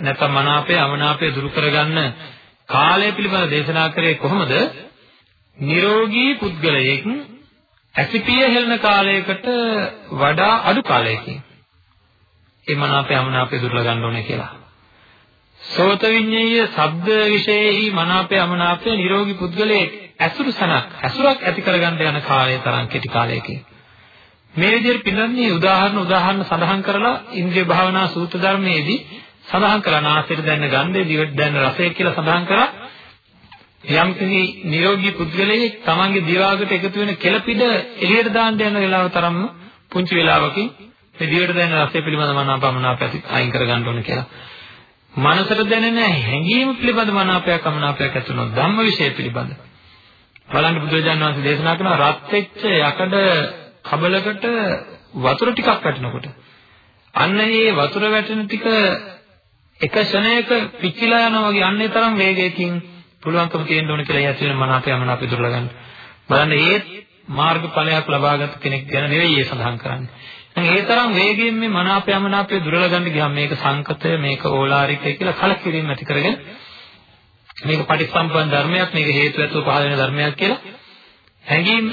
නැත්නම් මනාපය අමනාපය දුරු කරගන්න කාලය පිළිබඳ දේශනා කරේ කොහොමද? නිරෝගී පුද්ගලයෙක් ඇසිපිය හෙළන කාලයකට වඩා අඩු කාලයකින් ඒ මනාපය අමනාපය දුර්ල ගන්න ඕනේ කියලා. සෝත විඤ්ඤාය ශබ්ද විශේෂෙහි මනාපය අමනාපය නිරෝගී පුද්ගලයෙක් ඇසුරු සනක් ඇසුරක් ඇති කරගන්න යන කාලය තරම් කෙටි කාලයකින් මේ විදිහට පිළිගන්නේ උදාහරණ උදාහරණ සඳහන් කරලා ඉන්ද්‍රිය භාවනා සූත්‍ර ධර්මයේදී සඳහන් කරලා නාසයට දැනෙන ගන්ධය දිවට දැනෙන රසය කියලා සඳහන් කරා යම් කිසි නිරෝගී පුද්ගලයෙක් තමන්ගේ දිවාගට එකතු වෙන කෙලපිඩ එළියට දාන්න යන වෙලාව තරම්ම පුංචි වෙලාවකින් මේ දිවට දැනෙන රසය පිළිබඳව මනාපමනාප අයින් කරගන්න ඕන කියලා. මනසට දැනෙන හැඟීම පිළිබඳ මනාපයක් අමනාපයක් ඇති වුණොත් ධම්ම විශ්ය පිළිබඳ බලන්න බුදුරජාණන් වහන්සේ දේශනා කරන රත් වෙච්ච යකඩ කබලකට වතුර ටිකක් වැටෙනකොට අන්න ඒ වතුර වැටෙන ටික එක ෂණයක පිච්චිලා යනවා වගේ අන්නේ තරම් වේගයකින් පුළුවන්කම තියෙන්න ඕන කියලා ඇති වෙන මනාපය මනාපය දුරලා ගන්න. බලන්න ඒ මාර්ගඵලයක් ලබාගත් කෙනෙක් ගැන නෙවෙයි ඒ සඳහන් කරන්නේ. ඒ තරම් වේගයෙන් මේ මනාපය මනාපය දුරලා ගන්න ගියාම මේක සංකතය මේක ඕලාරිකය කියලා කලකිරීම ඇති කරගෙන මේක පටිච්චසම්පන්න ධර්මයක් මේක හේතු ඇතුව පහළ වෙන ධර්මයක් කියලා හැඟීම්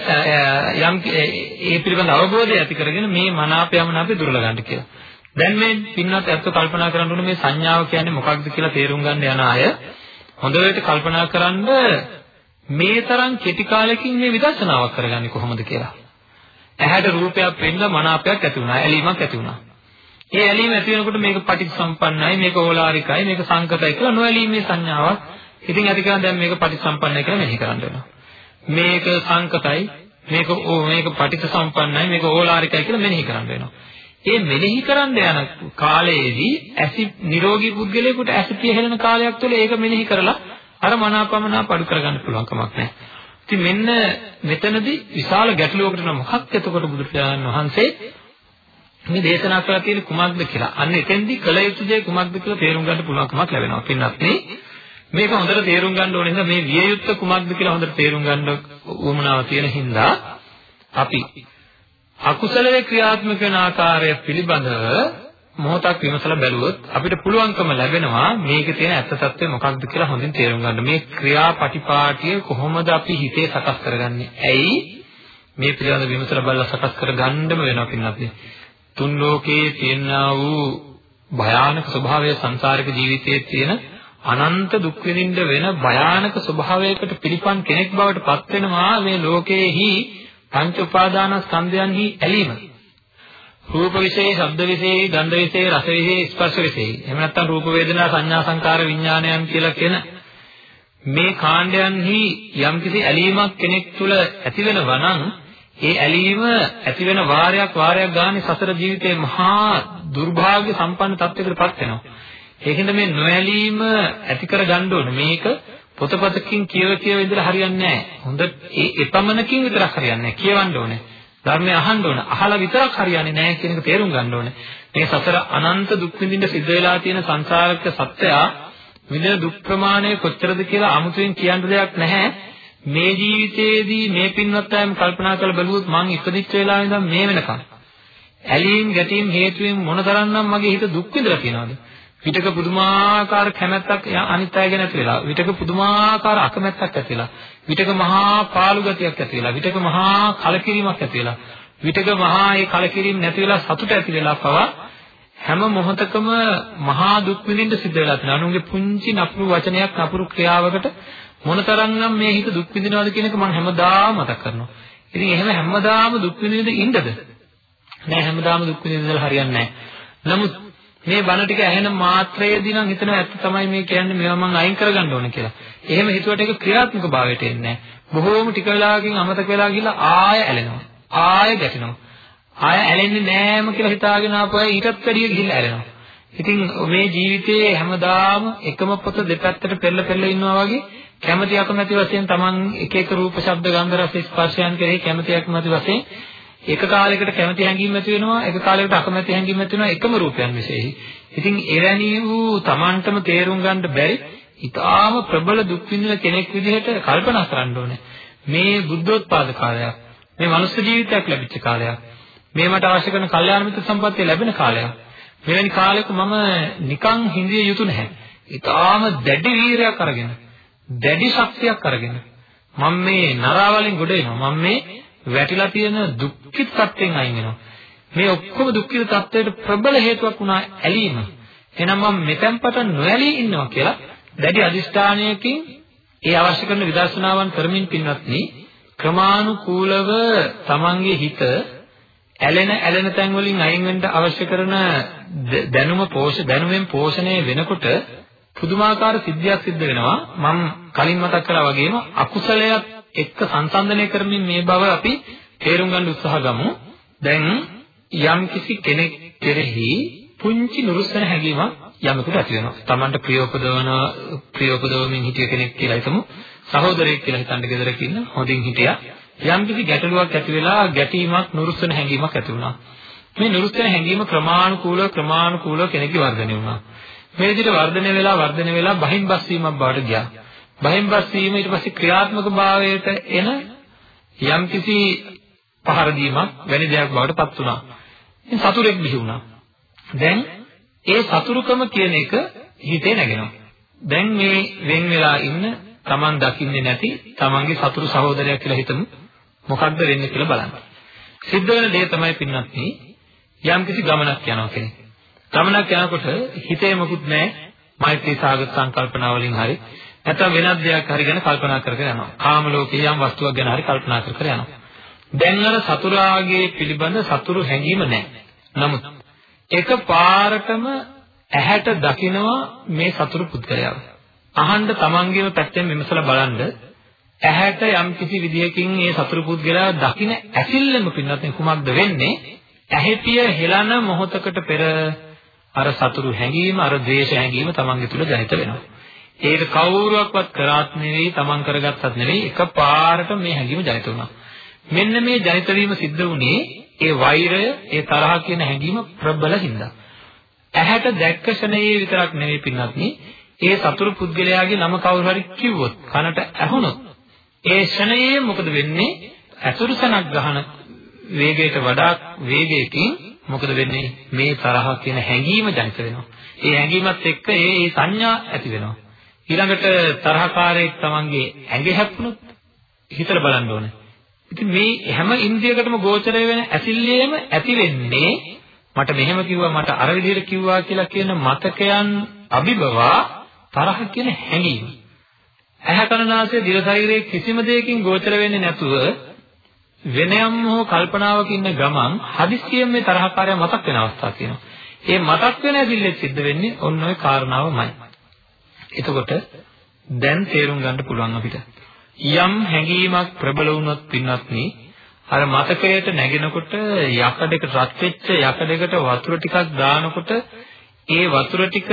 යම් ඒ පිළිබඳ අවබෝධය ඇති කරගෙන මේ මනාපය මනාපය දුරලා ගන්න කියලා. දැන් මේ පින්වත් ඇත්ත කල්පනා කරන්න ඕනේ මේ සංඥාව කියන්නේ මොකක්ද කියලා තේරුම් ගන්න යන අය හොඳට කල්පනා කරන්න මේ තරම් කෙටි කාලෙකින් මේ විදර්ශනාවක් කරගන්නේ කොහොමද කියලා. ඇහැට රූපයක් පෙන්න මනාපයක් ඇති වුණා, ඇලීමක් ඇති වුණා. ඒ ඇලීම ඇති වෙනකොට මේක පටිච්චසම්පන්නයි, මේක ඕලාරිකයි, මේක සංකතයි කියලා නොඇලීමේ සංඥාවක්. ඉතින් ඇති කරන් දැන් මේක පටිච්චසම්පන්නයි කියලා මෙහි කරන්න වෙනවා. මේක සංකතයි, මේක මේක පටිච්චසම්පන්නයි, මේක ඕලාරිකයි කියලා මෙනෙහි කරන්න වෙනවා. ඒ මෙනෙහි කරන්න යන කාලයේදී ඇසි නිරෝගී පුද්ගලයෙකුට ඇසිපිය හෙළන කාලයක් තුළ ඒක මෙනෙහි කරලා අර මනාපමනා පඩු කරගන්න පුළුවන් කමක් නැහැ. ඉතින් මෙන්න මෙතනදී විශාල ගැටලුවකට නම් මොකක්ද එතකොට බුදුරජාණන් වහන්සේ මේ දේශනා කරලා තියෙන කුමක්ද කියලා. අන්න එතෙන්දී කළ යුතු දේ කුමක්ද කියලා තේරුම් ගන්න පුළුවන්කමක් ලැබෙනවා. පින්නත් මේක හොඳට තේරුම් ගන්න ඕනේ හින්දා මේ විය යුත්ත කුමක්ද කියලා හොඳට තේරුම් ගන්න උවමනාව තියෙන හින්දා අපි අකුසලයේ ක්‍රියාත්මක වෙන ආකාරය පිළිබඳව මොහොතක් විමසලා බැලුවොත් අපිට පුළුවන්කම ලැබෙනවා මේකේ තියෙන ඇත්ත తත්වය මොකක්ද කියලා හොඳින් තේරුම් ගන්න. මේ ක්‍රියාපටිපාටිය කොහොමද අපි හිතේ සකස් කරගන්නේ? ඇයි මේ පිළිබඳ විමසලා බලලා සකස් කරගන්නම වෙනවා පින්නත්. තුන් ලෝකයේ තියෙනා වූ භයානක ස්වභාවය සංසාරික ජීවිතයේ තියෙන අනන්ත දුක් විඳින්න වෙන භයානක ස්වභාවයකට පිළිපන් කෙනෙක් බවට පත් වෙනවා මේ ලෝකයේහි පංච උපාදානස්කන්ධයන්හි ඇලීම. රූප විශේෂ, ශබ්ද විශේෂ, ගන්ධ විශේෂ, රස විශේෂ, ස්පර්ශ විශේෂ. එහෙම නැත්නම් රූප වේදනා සංඥා සංකාර විඥානයන් කියලා කියන මේ කාණ්ඩයන්හි යම්කිසි ඇලීමක් කෙනෙක් තුළ ඇති වෙනවා නම් ඒ ඇලීම ඇති වෙන වාරයක් වාරයක් ගානේ සසර ජීවිතේ මහා දුර්භාග්‍ය සම්පන්න තත්යකටපත් වෙනවා. ඒකින්ද මේ නොඇලීම ඇති කර ගන්න ඕනේ. මේක පොතපතකින් කියව කියව ඉඳලා හරියන්නේ නැහැ. හොඳ ඒ එපමණකින් විතරක් හරියන්නේ නැහැ. කියවන්න ඕනේ. ධර්මය අහන්න ඕන. අහලා විතරක් හරියන්නේ නැහැ කියන එක තේරුම් ගන්න ඕනේ. මේ සතර අනන්ත දුක් විඳින්න සිද්ධ වෙලා තියෙන සංසාරික සත්‍යය විඳින දුක් ප්‍රමාණය කොච්චරද කියලා අමුතුවෙන් කියන්න දෙයක් නැහැ. මේ ජීවිතයේදී මේ පින්වත් අයම කල්පනා කරලා බලුවොත් මං ඉපදිච්ච වෙලාවෙ ඉඳන් මේ වෙනකන් ඇලීම් ගැටීම් හේතුවෙන් මොනතරම්නම් මගේ හිත දුක් විඳලා තියෙනවද? විතක පුදුමාකාර කැමැත්තක් අනිත් අය ගැන ඇති වෙලා විතක පුදුමාකාර අකමැත්තක් ඇති වෙලා විතක මහා පාළු ගතියක් ඇති වෙලා විතක මහා කලකිරීමක් ඇති වෙලා විතක මහා ඒ කලකිරීම නැති වෙලා සතුට ඇති වෙලා පවා හැම මොහොතකම මහා දුක් විඳින්න සිද්ධ වෙලා තියෙනවා. අනුන්ගේ පුංචි නපුරු වචනයක් නපුරු ක්‍රියාවකට මොනතරම්නම් මේ හිත දුක් විඳිනවද කියන එක මම හැමදාම මතක් කරනවා. ඉතින් එහෙම හැමදාම දුක් විඳින්න ඉන්නද? නෑ හැමදාම දුක් විඳින්න හරියන්නේ නෑ. නමුත් මේ බණ ටික ඇහෙන මාත්‍රයේදී නම් හිතනවා ඇත්ත තමයි මේ කියන්නේ මේවා මම අයින් කරගන්න ඕන කියලා. එහෙම හිතුවට ඒක ක්‍රියාත්මක භාවයට එන්නේ නැහැ. බොහෝම ටික වෙලාවකින් අමතක වෙලා ගිහලා ආය ඇලෙනවා. ආය ගැටෙනවා. ආය ඇලෙන්නේ නෑම කියලා හිතාගෙන ආපු අය ඊටත් වැඩිය ගිහිල්ලා ඇලෙනවා. ඉතින් මේ ජීවිතයේ හැමදාම එකම පොත දෙපැත්තට පෙරල පෙරල ඉන්නවා වගේ කැමැති අකමැති වශයෙන් Taman එක එක රූප ශබ්ද ගන්ධ රස ස්පර්ශයන් කෙරෙහි කැමැති අකමැති වශයෙන් එක කාලයකට කැමැති හැඟීම් ඇති වෙනවා එක කාලයකට අකමැති හැඟීම් ඇති වෙනවා එකම රූපයන් විශේෂයි. ඉතින් එවැනි වූ Tamanටම තේරුම් ගන්න බැරි ඊටාම ප්‍රබල දුක් විඳින කෙනෙක් විදිහට කල්පනා කරන්න ඕනේ. මේ බුද්ධෝත්පාද කාලයක්. මේ මනුස්ස ජීවිතයක් ලැබිච්ච කාලයක්. මේ මට අවශ්‍ය කරන කල්යාණ මිත්‍ර සම්පත්තිය ලැබෙන කාලයක්. මෙවැනි කාලයක මම නිකන් හිඳිය යුතු නැහැ. ඊටාම දැඩි වීරයක් අරගෙන දැඩි ශක්තියක් අරගෙන මම මේ නරාවලින් ගොඩ එනවා. මම මේ වැටිලා තියෙන දුක්ඛිත තත්ත්වෙන් අයින් වෙනවා. මේ ඔක්කොම දුක්ඛිත තත්ත්වයට ප්‍රබල හේතුවක් වුණා ඇලීම. එහෙනම් මම මෙතෙන් පටන් නොඇලී ඉන්නවා කියලා දැඩි අදිෂ්ඨානයකින් ඒ අවශ්‍ය කරන විදර්ශනාවන් කරමින් පින්වත්නි ක්‍රමානුකූලව තමන්ගේ හිත ඇලෙන ඇලෙන තැන් වලින් අයින් වෙන්න අවශ්‍ය කරන දැනුම පෝෂ දැනුමෙන් පෝෂණය වෙනකොට පුදුමාකාර සිද්ධියක් සිද්ධ වෙනවා මම කලින් මතක් කළා වගේම අකුසලයක් එක්ක සංසන්දනය කරමින් මේ බව අපි තේරුම් ගන්න උත්සාහ ගමු දැන් යම් කිසි කෙනෙක් කෙරෙහි පුංචි නුරුස්සන හැඟීමක් යමෙකුට ඇති වෙනවා. Tamanට ප්‍රියෝපදවන ප්‍රියෝපදවමින් හිටිය කෙනෙක් කියලා හිතමු. සහෝදරයෙක් කියලා හිතන්න ගෙදරක ඉන්න හොඳින් හිටියා. යම් කිසි ගැටලුවක් ඇති වෙලා ගැටීමක් නුරුස්සන හැඟීමක් ඇති වුණා. මේ නුරුස්සන හැඟීම ක්‍රමානුකූලව ක්‍රමානුකූලව කෙනෙක්ගේ වර්ධනය වුණා. මේ විදිහට වර්ධනය වෙලා වර්ධනය වෙලා බහින්බස් වීමක් බවට ගියා. බහින්බස් වීම ඊට පස්සේ ක්‍රියාත්මක භාවයට එන යම් කිසි පහර දීමක් වැනි දෙයක් බවට පත් වුණා. ඉතින් සතුරෙක් බිහි වුණා. දැන් ඒ සතුරුකම කියන එක හිතේ නැගෙනවා. දැන් මේ වෙන් වෙලා ඉන්න Taman දකින්නේ නැති Tamanගේ සතුරු සහෝදරයෙක් කියලා හිතමු. මොකක්ද වෙන්නේ කියලා බලන්න. සිද්ධ වෙන දේ තමයි පින්නත් යම් කිසි ගමනක් යනවා කෙනෙක්. ගමනක් යනකොට හිතේ මොකුත් නැහැ. මෛත්‍රී සාගත සංකල්පනා වලින් හරි නැත්නම් වෙනත් දෙයක් හරි ගැන කල්පනා කර කර යනවා. කාම ලෝකයේ යම් වස්තුවක් ගැන හරි කල්පනා කර කර යනවා. දැන් අර සතුරාගේ පිළිබඳ සතුරු හැඟීම නැහැ. නමුත් එක පාරටම ඇහැට දකිනවා මේ සතුරු පුද්ගලයාව. අහන්න තමන්ගේම පැත්තෙන් විමසලා බලන්න ඇහැට යම් කිසි විදියකින් මේ සතුරු පුද්ගලයා දකින ඇසිල්ලම පින්නත් කුමක්ද වෙන්නේ? ඇහැපිය හෙලන මොහොතකට පෙර අර සතුරු හැඟීම අර ද්වේෂ හැඟීම තමන්ගේ තුල ජනිත වෙනවා. ඒක කවුරුවක්වත් කරාත් නෙවෙයි තමන් කරගත්තත් නෙවෙයි එකපාරට මේ හැඟීම ජනිත වුණා. මෙන්න මේ ජනිත වීම සිද්ධ වුණේ ඒ වෛරය, ඒ තරහ කියන හැඟීම ප්‍රබල හින්දා. ඇහැට දැක්ක ෂණයේ විතරක් නෙවෙයි පින්වත්නි, ඒ සතුරු පුද්ගලයාගේ නම කවුරු හරි කිව්වොත්, කනට ඇහුනොත්, ඒ ෂණයේ මොකද වෙන්නේ? අතුරුසනක් ගහන වේගයට වඩා වේගයකින් මොකද වෙන්නේ? මේ තරහ කියන හැඟීම ජනිත වෙනවා. ඒ හැඟීමත් එක්ක ඒ ඒ සංඥා ඇති වෙනවා. ඊළඟට තරහකාරයෙක් තමන්ගේ ඇඟේ හැප්පුණොත් හිතලා බලන්න ඕනේ. ඉතින් මේ හැම ඉන්ද්‍රියකටම ගෝචර වෙන ඇසිල්ලේම ඇති වෙන්නේ මට මෙහෙම කිව්වා මට අර විදිහට කිව්වා කියලා කියන මතකයන් අභිබවා තරහ කියන හැඟීම. ඇහැ කනනාසය දිව ශරීරයේ කිසිම දෙයකින් ගෝචර වෙන්නේ නැතුව වෙනයම් හෝ කල්පනාවක ඉන්න ගමන් හදිස්සියෙන් මේ තරහකාරය මතක් වෙන අවස්ථා තියෙනවා. ඒ මතක් වෙන ඇසිල්ලෙත් සිද්ධ වෙන්නේ ඔන්න ඔය කාරණාවමයි. එතකොට දැන් තේරුම් ගන්න පුළුවන් අපිට. යම් හැඟීමක් ප්‍රබල වුණොත් පින්වත්නි අර මතකයට නැගෙනකොට යකඩයකට රත් වෙච්ච යකඩයකට වතුර ටිකක් දානකොට ඒ වතුර ටික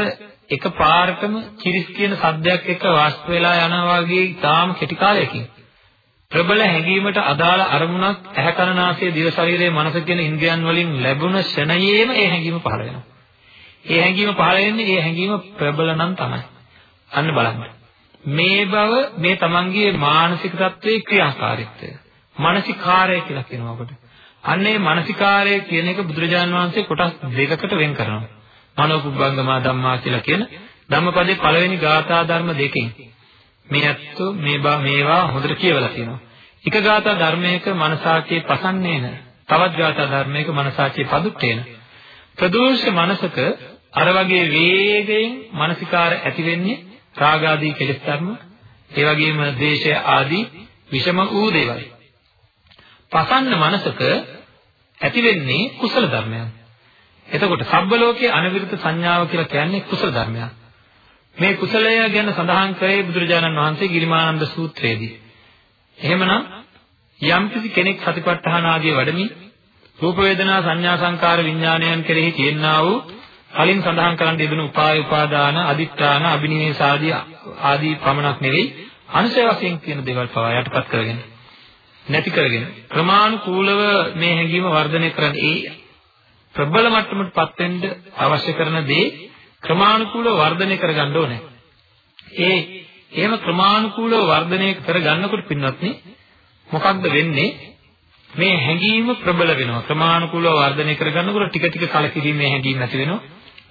එක පාරටම කිරිස් කියන සද්දයක් එක්ක වාෂ්ප වෙලා යනවා වගේ තාම කෙටි කාලයකින් ප්‍රබල හැඟීමට අදාළ අරමුණක් ඇහැ කන නාසය දිව ශරීරයේ මනස කියන ඉන්ද්‍රියන් වලින් ලැබුණ ෂණයේම ඒ හැඟීම පහළ වෙනවා. ඒ හැඟීම පහළ වෙන්නේ ඒ හැඟීම ප්‍රබල නම් තමයි. අන්න බලන්න. මේ බව මේ තමන්ගේ මානසික තත්වයේ ක්‍රියාකාරීත්වය. මානසිකාරය කියලා කියනවා අපට. අන්න ඒ මානසිකාරය කියන එක බුදුරජාන් වහන්සේ කොටස් දෙකකට වෙන් කරනවා. මනෝපුබ්බංගමා ධම්මා කියලා කියන ධම්මපදයේ පළවෙනි ගාථා ධර්ම දෙකෙන් මේ ඇත්තෝ මේ මේවා හොඳට කියවලා තියෙනවා. එක ගාථා ධර්මයක මනසාචේ පසන්නේන තවත් ගාථා ධර්මයක මනසාචේ පදුට්ටේන ප්‍රදෝෂ මනසක අර වගේ වේගයෙන් මානසිකාර ඇති වෙන්නේ රාගාදී කෙලෙස් ධර්ම ඒ වගේම ද්වේෂය ආදී විෂම වූ දේවල්. පසන්න මනසක ඇති වෙන්නේ කුසල ධර්මයන්. එතකොට සබ්බ ලෝකයේ අනිවිරුද්ධ සංඥාව කියලා කියන්නේ කුසල ධර්මයක්. මේ කුසලය ගැන සඳහන් කරේ බුදුරජාණන් වහන්සේ ගිරිමානන්ද සූත්‍රයේදී. එහෙමනම් යම්කිසි කෙනෙක් සතිපට්ඨාන ආදී වඩමින් රූප වේදනා සංඥා සංකාර විඥානයන් කෙරෙහි තියෙනා වූ කලින් සඳහන් කරන්න යෙදුණු උපාය උපාදාන අදිත්‍යාන අබිනිවේෂ ආදී ආදී පමණක් නෙවෙයි අනුසය වශයෙන් කියන දේවල් පවා යටපත් කරගෙන නැති කරගෙන ක්‍රමානුකූලව මේ හැඟීම වර්ධනය කරන්න ඒ ප්‍රබල මට්ටමටපත් වෙන්න අවශ්‍ය කරන දේ ක්‍රමානුකූලව වර්ධනය කරගන්න ඕනේ. ඒ එහෙම ක්‍රමානුකූලව වර්ධනය කරගන්නකොට පින්වත්නි මොකක්ද වෙන්නේ? මේ හැඟීම ප්‍රබල වෙනවා. ක්‍රමානුකූලව වර්ධනය කරගන්නකොට ටික ටික කලකිරීමේ හැඟීම ඇති වෙනවා.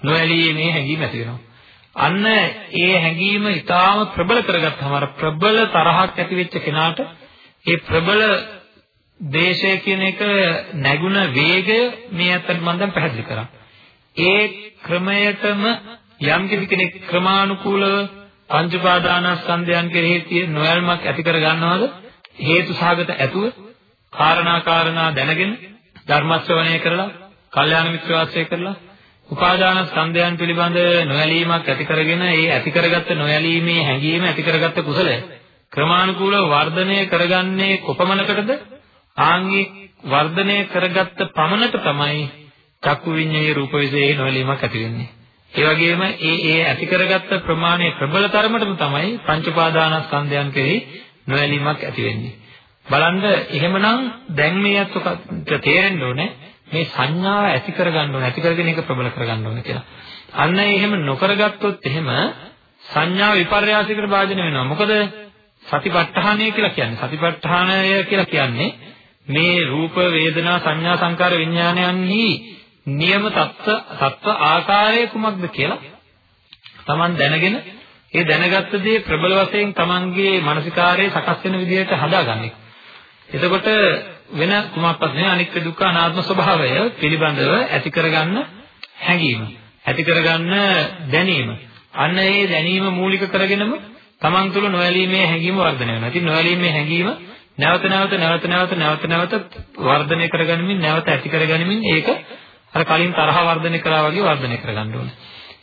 නොඇලීමේ හැඟීම ඇති වෙනවා. අන්න ඒ හැඟීම ඊටාම ප්‍රබල කරගත්තාම අර ප්‍රබල තරහක් ඇති වෙච්ච කෙනාට ඒ ප්‍රබල දේශය කියන එක නැගුණ වේගය මේ අතට මම දැන් පැහැදිලි කරා. ඒ ක්‍රමයටම යම් කෙනෙක් ක්‍රමානුකූලව පංච පාදානස්කන්ධයන් කෙරෙහි තියෙන නොයල්මක් ඇති කර ගන්නවද හේතු සහගත ඇතුව කාරණා කාරණා දැනගෙන ධර්ම ශ්‍රවණය කරලා කල්යාණ මිත්‍ර වාසය කරලා උපාදාන ස්කන්ධයන් පිළිබඳ නොයැලීමක් ඇති කරගෙන ඒ ඇති කරගත්ත නොයැලීමේ හැඟීම ඇති කරගත්ත කුසලය ක්‍රමානුකූලව වර්ධනය කරගන්නේ කොපමණකටද ආන්ගේ වර්ධනය කරගත්ත පමණට තමයි චක්කු විඤ්ඤාණය රූප විශේෂේ නොයැලීමක් ඇති වෙන්නේ. ඒ වගේම ඒ ඒ ඇති කරගත්ත ප්‍රමාණය ප්‍රබල තරමටම තමයි පංච උපාදානස්කන්ධයන් කෙරෙහි නොයැලීමක් ඇති වෙන්නේ. බලන්න එහෙමනම් දැන් මේ අත්ක තේරෙන්න ඕනේ මේ සංඥාව ඇති කරගන්න ඕනේ ඇති කරගෙන ඒක ප්‍රබල කරගන්න ඕනේ කියලා. අන්න එහෙම නොකරගත්තොත් එහෙම සංඥා විපර්යාසයකට භාජනය වෙනවා. මොකද සතිපට්ඨානය කියලා කියන්නේ සතිපට්ඨානය කියලා කියන්නේ මේ රූප වේදනා සංඥා සංකාර විඥානයන්හි නියම தත්ත්ව தත්ත්ව ආකාරය කුමක්ද කියලා Taman දැනගෙන ඒ දැනගත්ත දේ ප්‍රබල වශයෙන් Tamanගේ මානසිකාරයේ සකස් වෙන විදිහට හදාගන්න එක. එතකොට වෙන කුමක්වත් නෙවෙයි අනිත්‍ය දුක්ඛ අනාත්ම ස්වභාවය පිළිබඳව ඇති කරගන්න හැඟීම. ඇති කරගන්න දැනීම. අන්න ඒ දැනීම මූලික කරගෙනම Taman තුල නොඇලීමේ හැඟීම වර්ධනය වෙනවා. ඉතින් නොඇලීමේ හැඟීම නැවත නැවත නැවත නැවත නැවත නැවත වර්ධනය කරගනිමින් නැවත ඇති කරගනිමින් ඒක අර කලින් තරහ වර්ධනය කරා වගේ වර්ධනය කරගන්න ඕනේ.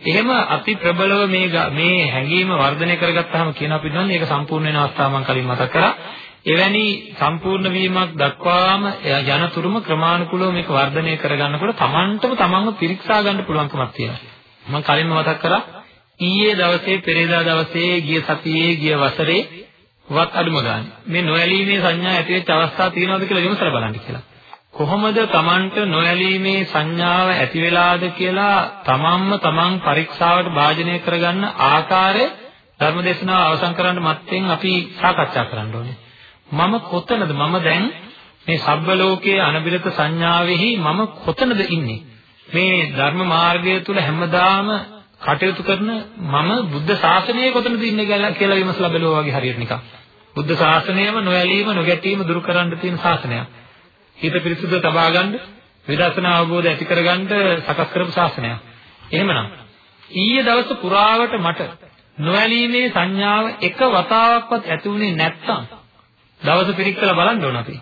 එහෙම අති ප්‍රබලව මේ මේ හැඟීම වර්ධනය කරගත්තාම කියන අපි දන්නේ ඒක සම්පූර්ණ වෙන අවස්ථාව මම කලින් මතක් කරා. එවැනි සම්පූර්ණ වීමක් දක්වාම යනතුරුම ක්‍රමානුකූලව මේක වර්ධනය කරගන්නකොට Tamanටම Tamanව පිරික්සා ගන්න පුළුවන්කමක් තියෙනවා. මම කලින්ම මතක් කරා ඊයේ දවසේ පෙරේදා දවසේ ගිය සතියේ ගිය වසරේ වත් අඩුම ගන්න. මේ නොඇලීමේ සංඥා ඇති වෙච්ච අවස්ථා තියෙනවද කියලා විමසලා බලන්න කියලා. කොහොමද Tamanට නොඇලීමේ සංඥාව ඇති වෙලාද කියලා තමන්ම තමන් පරීක්ෂාවට භාජනය කරගන්න ආකාරය ධර්මදේශනාව අවසන් කරන්න මත්තෙන් අපි සාකච්ඡා කරන්න ඕනේ. මම කොතනද මම දැන් මේ සබ්බ ලෝකයේ අනබිරත සංඥාවෙහි මම කොතනද ඉන්නේ? මේ ධර්ම මාර්ගය තුල හැමදාම කටයුතු කරන මම බුද්ධ ශාසනයේ කොතනද ඉන්නේ කියලා විමසලා බලුවා වගේ හරියට නිකන්. බුද්ධ ශාසනයම නොඇලීම නොගැටීම දුරු කරන්න තියෙන ශාසනයක්. හිත පිරිසුදු තබා ගන්න විදර්ශනා අවබෝධය ඇති කරගන්න සකස් කරපු ශාසනයක්. එහෙමනම් ඊයේ දවස් පුරාවට මට නොඇලීමේ සංඥාව එක වතාවක්වත් ඇති වුණේ නැත්තම් දවස පිරික්සලා බලන්න ඕන අපි.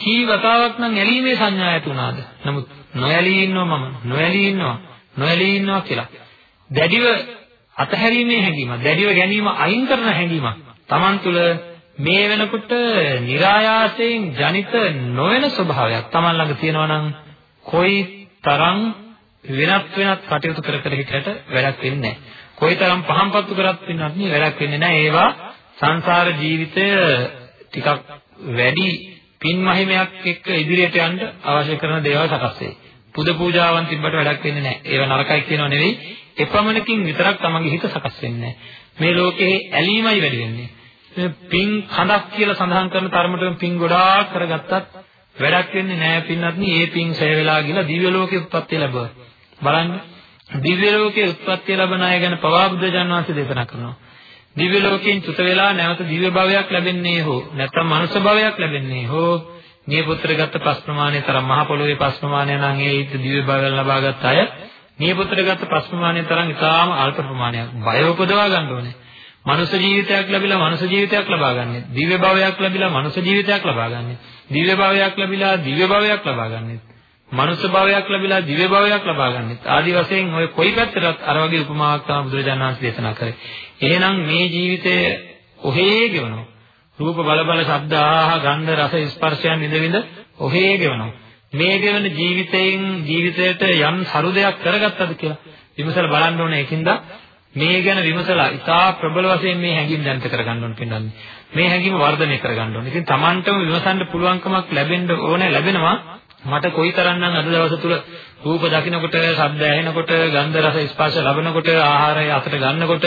කී වතාවක් නම් ඇලීමේ සංඥා ඇති වුණාද? නමුත් නොඇලී ඉන්නවා මම. නොඇලී ඉන්නවා. නොඇලී ඉන්නවා කියලා. දැඩිව අතහැරීමේ හැඟීම, දැඩිව ගැනීම අයින් කරන හැඟීමක් Taman තුල මේ වෙනකොට નિરાයාසයෙන් ජනිත නොවන ස්වභාවයක් Taman ළඟ තියෙනවා නම් කොයි තරම් වෙනත් වෙනත් කටයුතු කර කර හිටියට වැඩක් වෙන්නේ නැහැ. කොයි තරම් පහම්පත්තු කරත් වෙනත් නේ වැඩක් වෙන්නේ නැහැ. ඒවා සංසාර ජීවිතය ටිකක් වැඩි පින් මහිමයක් එක්ක ඉදිරියට යන්න අවශ්‍ය කරන දේවල් සකස් වෙයි. පුද පූජාවන් තිබ්බට වැඩක් වෙන්නේ නැහැ. ඒව නරකයි කියනව නෙවෙයි. එපමණකින් විතරක් තමන්ගේ හිත සකස් වෙන්නේ මේ ලෝකේ ඇලීමයි වැඩි වෙන්නේ. පින් කඳක් කියලා සඳහන් කරන තරමටම පින් ගොඩාක් කරගත්තත් වැඩක් වෙන්නේ නැහැ පින්නත් නේ. ඒ පින් සය වෙලා ගිහලා දිව්‍ය ලෝකෙ උත්පත්ති ලැබුවා. බලන්න දිව්‍ය ලෝකයේ උත්පත්ති ලැබන අය ගැන පවා බුදුජානක වහන්සේ දේශනා කරනවා. දිව්‍ය ලෝකයෙන් චුත වෙලා නැවත දිව්‍ය භවයක් ලැබෙන්නේ හෝ නැත්නම් මනුෂ්‍ය භවයක් ලැබෙන්නේ හෝ නියපුත්‍ර ගත්ත පස් ප්‍රමාණය තරම් මහ පොළොවේ පස් ප්‍රමාණය නම් ඒ ඉත දිව්‍ය භවයක් ලබාගත් අය නියපුත්‍ර ගත්ත පස් ප්‍රමාණය තරම් ඉතාම අල්ප ප්‍රමාණයක් බය උපදවා ගන්න ඕනේ. මනුෂ්‍ය ජීවිතයක් ලැබිලා මනුෂ්‍ය ජීවිතයක් ලබා ගන්න. දිව්‍ය භවයක් ලැබිලා මනුෂ්‍ය ජීවිතයක් ලබා ගන්න. දිව්‍ය භවයක් ලැබිලා දිව්‍ය භවයක් ලබා ගන්න. මනුෂ්‍ය භවයක් ලැබිලා දිව්‍ය භවයක් ලබා ගන්නෙත් ආදි වශයෙන් ඔය කොයි පැත්තටත් අර වගේ උපමාවක් තමයි බුදුරජාණන් වහන්සේ දේශනා කරේ. එහෙනම් මේ ජීවිතය ඔහේ ගෙවනවා. රූප බල බල ශබ්ද ආහ ගන්ධ රස ස්පර්ශයන් විඳ විඳ ඔහේ ගෙවනවා. මේ ගෙවන ජීවිතයෙන් ජීවිතයට යම් සරු දෙයක් කරගත්තද කියලා විමසලා බලන්න ඕනේ. ඒකින්ද මේ ගැන විමසලා ඉතා ප්‍රබල වශයෙන් මේ හැඟීම් දැනිත කරගන්න ඕනේ පින්නන්නේ. මේ හැඟීම වර්ධනය කරගන්න ඕනේ. ඉතින් Tamanටම විමසන්න පුළුවන්කමක් ලැබෙන්න ඕනේ ලැබෙනවා. මට කොයිතරම්නම් අද දවස තුල රූප දකිනකොට, ශබ්ද ඇහෙනකොට, ගන්ධ රස ස්පර්ශ ලබනකොට, ආහාරය අතට ගන්නකොට,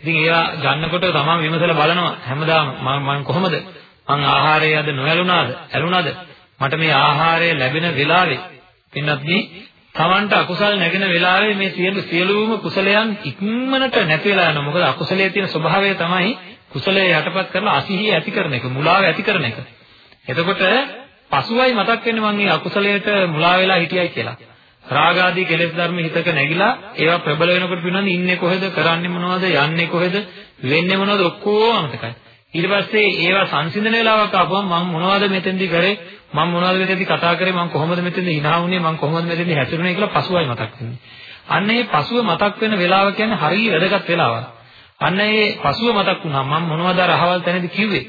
ඉතින් ඒවා ගන්නකොට තමන් විමසලා බලනවා හැමදාම මම කොහොමද මං ආහාරය අද නොඇලුනාද? ඇලුනාද? මට මේ ආහාරය ලැබෙන වෙලාවේ පින්නත් මේ තමන්ට අකුසල් නැගෙන වෙලාවේ මේ සියලු සියලුම කුසලයන් ඉක්මනට නැති වෙලා යනවා. මොකද අකුසලයේ තියෙන ස්වභාවය තමයි කුසලයේ යටපත් කරලා අසිහිය ඇති කරන එක, මුලාව ඇති කරන එක. එතකොට පසුවයි මතක් වෙන්නේ මම මේ අකුසලයට මුලා වෙලා හිටියයි කියලා. රාගාදී කෙලෙස් ධර්ම හිතක නැగిලා ඒවා ප්‍රබල වෙනකොට පින්නන්නේ ඉන්නේ කොහෙද? කරන්නේ මොනවද? යන්නේ කොහෙද? වෙන්නේ මොනවද? ඔක්කොම අමතකයි. ඊට පස්සේ ඒවා සංසිඳන වෙලාවක් ආපුවම මම මොනවද මෙතෙන්දි කරේ? මම මොනවද මෙතෙන්දි කතා කරේ? මම කොහොමද මෙතෙන්දි hina වුනේ? මම කොහොමද මෙතෙන්දි හැසිරුනේ කියලා පසුවයි මතක් වෙන්නේ. අන්න ඒ පසුව මතක් වෙන වෙලාව කියන්නේ හරිය වැදගත් වෙලාවක්. අන්න ඒ පසුව මතක් වුණා. මම මොනවද අර අහවල් තැනදී කිව්වේ?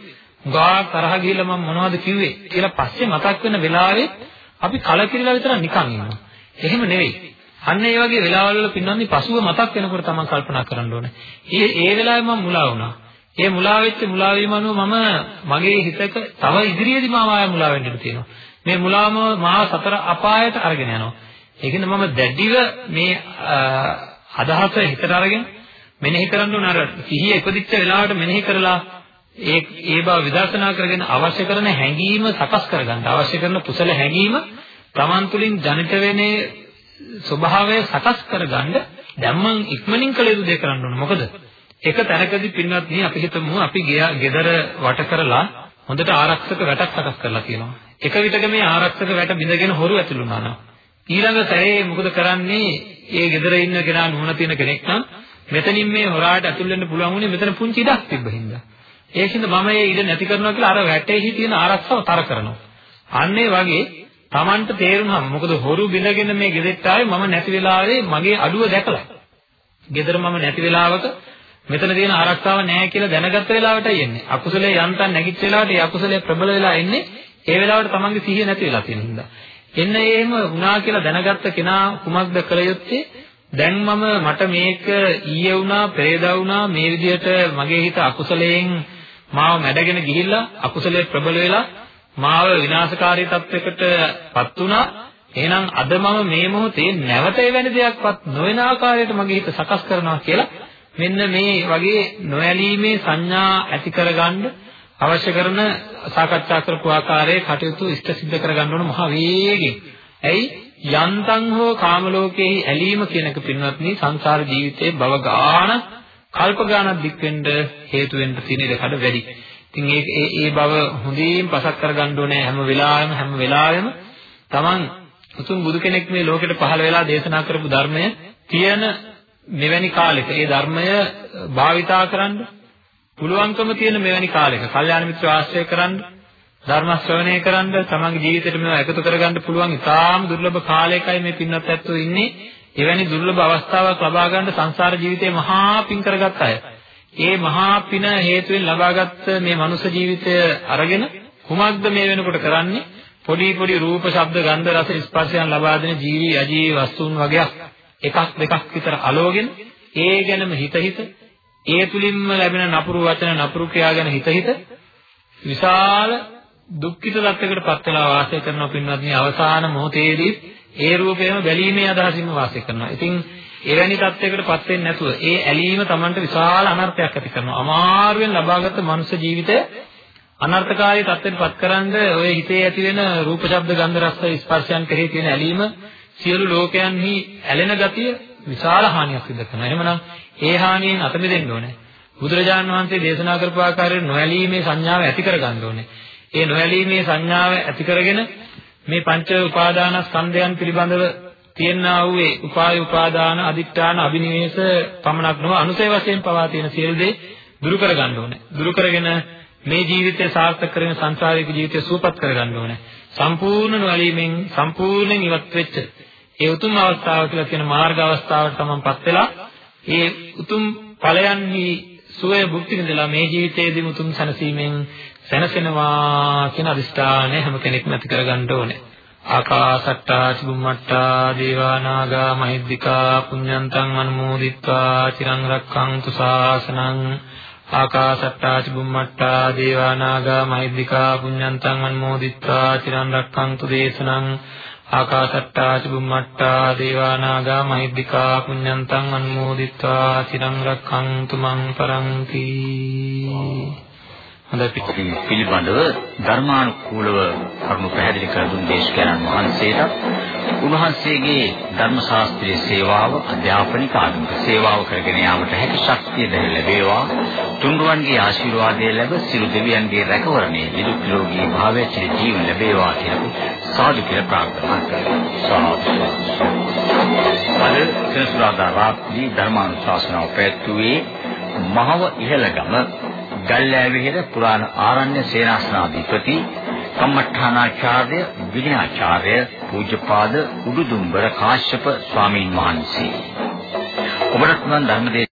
ගා තරහ ගිහලා මම මොනවද කිව්වේ කියලා පස්සේ මතක් වෙන වෙලාවේ අපි කලකිරිලා විතර නිකන් ඉන්නවා. එහෙම නෙවෙයි. අන්න ඒ වගේ වෙලාවල් වල පින්නන්නේ පසුව මතක් වෙනකොට තමයි කල්පනා කරන්න ඕනේ. ඒ ඒ වෙලාවේ මම මුලා වුණා. ඒ මුලා වෙච්ච මුලා වීම අනුව මම මගේ හිතක තව ඉදිරියේදී මම ආය මුලා වෙන්න තියෙනවා. මේ මුලාම මහා සතර අපායට අරගෙන යනවා. ඒකින්ද මම දැඩිව මේ අදහස හිතට අරගෙන මෙනෙහි කරන්න ඕන අර සිහිය ඉපදිච්ච වෙලාවට මෙනෙහි කරලා ඒ ඒ බව විදර්ශනා කරගෙන අවශ්‍ය කරන හැඟීම සකස් කරගන්න අවශ්‍ය කරන කුසල හැඟීම Taman තුලින් ජනිත වෙන්නේ ස්වභාවය සකස් කරගන්න දැන් මං ඉක්මනින් කළ යුතු දේ කරන්න ඕන. මොකද එක තැනකදී පින්වත්නි අපි හිතමු අපි ගෙදර වට කරලා හොඳට ආරක්ෂක වැටක් සකස් කරලා තියෙනවා. එක විටක මේ ආරක්ෂක වැට බිඳගෙන හොරු ඇතුළු වුණා නම් ඊළඟ සැරේ මොකද කරන්නේ? ඒ ගෙදර ඉන්න කෙනා නුවණ තියෙන කෙනෙක් නම් මෙතනින් මේ හොරාට ඇතුල් වෙන්න පුළුවන් උනේ මෙතන පුංචි ඉඩක් තිබ්බ හින්දා. ඒකින්ද මම මේ ඉඩ නැති කරනවා කියලා අර වැටේහි තියෙන ආරක්ෂාව තර කරනවා. අන්න ඒ වගේ Tamanට තේරුණාම මොකද හොරු බිඳගෙන මේ ගෙදෙට්ට ආවේ මම නැති වෙලාවේ මගේ අඩුව දැකලා. ගෙදර මම නැති වෙලාවක මෙතන තියෙන ආරක්ෂාව නැහැ කියලා දැනගත්ත වෙලාවටයි එන්නේ. අකුසලයේ යන්තම් නැගිච්ච වෙලාවට ඒ අකුසලයේ ප්‍රබල වෙලා එන්නේ ඒ වෙලාවට Tamanගේ සිහිය නැති වෙලා තියෙන හින්දා. එන්න එහෙම වුණා කියලා දැනගත්ත කෙනා කුමක්ද කළ යුත්තේ? දැන් මම මට මේක ඊයේ වුණා, පෙරේදා වුණා මේ විදිහට මගේ හිත අකුසලයෙන් මාව මැඩගෙන ගිහිල්ලා අකුසලයේ ප්‍රබල වෙලා මාව විනාශකාරී තත්වයකටපත් වුණා. එහෙනම් අද මම මේ මොහොතේ නැවත එවැනි දෙයක්වත් නොවන ආකාරයට මගේ හිත සකස් කරනවා කියලා මෙන්න මේ වගේ නොඇලීමේ සංඥා ඇති කරගන්න අවශ්‍ය කරන සාකච්ඡා කරපු ආකාරයේ කටයුතු ඉෂ්ට සිද්ධ කරගන්න ඕන මහ වේගෙන්. ඇයි යන්තම් හෝ කාම ලෝකයේ ඇලීම කියන එක පින්වත්නි සංසාර ජීවිතයේ බව ගාන කල්ප ගානක් දික් වෙන්න හේතු වෙන්න තියෙන ඉඩකඩ වැඩි. ඉතින් ඒ ඒ ඒ බව හොඳින් පසක් කරගන්න ඕනේ හැම වෙලාවෙම හැම වෙලාවෙම Taman උතුම් බුදු කෙනෙක් මේ ලෝකෙට පහළ වෙලා දේශනා කරපු ධර්මය තියෙන මෙවැනි කාලෙක ඒ ධර්මය භාවිතා කරන්න පුළුවන්කම තියෙන මෙවැනි කාලෙක කල්යාණ මිත්‍ර ආශ්‍රය කරන්න ධර්ම ශ්‍රවණය කරන්න තමන්ගේ ජීවිතේට මේවා එකතු කරගන්න පුළුවන් ඉතාම දුර්ලභ කාලයකයි මේ පින්වත් ඇත්තෝ ඉන්නේ එවැනි දුර්ලභ අවස්ථාවක් ලබා ගන්න සංසාර ජීවිතේ මහා පින් කරගත් අය. ඒ මහා පින හේතුවෙන් ලබාගත් මේ මනුෂ්‍ය ජීවිතය අරගෙන කුමක්ද මේ වෙනකොට කරන්නේ? පොඩි පොඩි රූප, ශබ්ද, ගන්ධ, රස, ස්පර්ශයන් ලබා දෙන ජීවි අජීවී වස්තුන් වගේක් එකක් දෙකක් විතර අලෝගෙන ඒ ගැනම හිත හිත ඒ තුලින්ම ලැබෙන නපුරු වචන නපුරු ක්‍රියා ගැන හිත හිත විශාල දුක්ඛිත තත්යකට පත් වෙලා වාසය කරන පින්වත්නි අවසාන මොහොතේදී ඒ රූපයම බැලීමේ අදහසින්ම වාසය කරනවා. ඉතින් එවැනි තත්යකටපත් වෙන්නේ නැතුව ඒ ඇලීම Tamanට විශාල අනර්ථයක් ඇති කරනවා. අමාරුවෙන් ලබාගත් මනුෂ්‍ය ජීවිතය අනර්ථකාරී තත්ත්වයටපත් කරන්ද ඔය හිතේ ඇති වෙන රූප, ශබ්ද, ගන්ධ, රස, ස්පර්ශයන් කෙරෙහි තියෙන ඇලීම සියලු ලෝකයන්හි ඇලෙන ගතිය විශාල හානියක් සිදු කරනවා. එහෙමනම් ඒ හානියෙන් අත මිදෙන්න ඕනේ. බුදුරජාන් වහන්සේ දේශනා කරපු ආකාරයට නොඇලීමේ සංඥාව ඇති කරගන්න ඕනේ. ඒ නොඇලීමේ සංඥාව ඇති කරගෙන මේ පංච උපාදානස්කන්ධයන් පිළිබඳව තියෙනා වූ ඒ උපාය උපාදාන අදිත්‍යාන අබිනිවේෂ පමණක් නොව අනුසය වශයෙන් පවා තියෙන සියලු දේ දුරු කරගන්න ඕනේ. දුරු කරගෙන මේ ජීවිතය සාර්ථක කරගෙන සංසාරික ජීවිතය සුවපත් කරගන්න ඕනේ. සම්පූර්ණ නොඇලීමෙන් සම්පූර්ණයෙන් ඉවත් වෙච්ච ඒ උතුම් අවස්ථාව කියලා කියන මාර්ග අවස්ථාවට තමන්පත් වෙලා ඒ උතුම් ඵලයන්හි සුවය භුක්ති විඳලා මේ ජීවිතයේදී උතුම් සැනසීමෙන් සැනසෙනවා කියන අදිෂ්ඨානය හැම කෙනෙක්ම ඇති කරගන්න ඕනේ. ආකාසට්ටා චුම්මට්ටා දේවානාගා මහිද්దికා පුඤ්ඤන්තං අනුමෝදිත්වා චිරං රක්ඛන්තු ශාසනං ආකාසට්ටා චුම්මට්ටා දේවානාගා මහිද්దికා පුඤ්ඤන්තං අනුමෝදිත්වා චිරං රක්ඛන්තු දේශනං. ආකාසට්ටා චුම්මට්ටා දේවානාගා මහිද්దికා පුඤ්ඤන්තං අනුමෝදිත්වා චිරං රක්ඛන්තු මං පරන්ති. හොඳයි පිළිබඳව ධර්මානුකූලව කරුණු පැහැදිලි කර දුන් දේශකයන්න් වහන්සේට උන්වහන්සේගේ ධර්ම ශාස්ත්‍රීය සේවාව අධ්‍යාපනික ආගමික සේවාව කරගෙන යාමට හැකි ශක්තිය දැන ලැබේවා. තුන්රුවන්ගේ ආශිර්වාදය ලැබ සිළු දෙවියන්ගේ රැකවරණය නිදුක් නිරෝගී භාවය චිර ජීවන ලැබේවා කියලා සාදු කියලා ප්‍රාර්ථනා කරනවා. සාදු. අද සෙනසුරාදා රාත්‍රී ධර්මානුශාසනාව පැවැත්වුවේ මහව ඉහළගම ගල්ලෑවිහෙර පුරාණ ආරණ්‍ය සේනාසනාධිපති කම්මඨානාචාර්ය විනයාචාර්ය පූජ්‍යපාද උඩුදුම්බර කාශ්‍යප ස්වාමීන් වහන්සේ. ඔබට නම් ධර්මදේ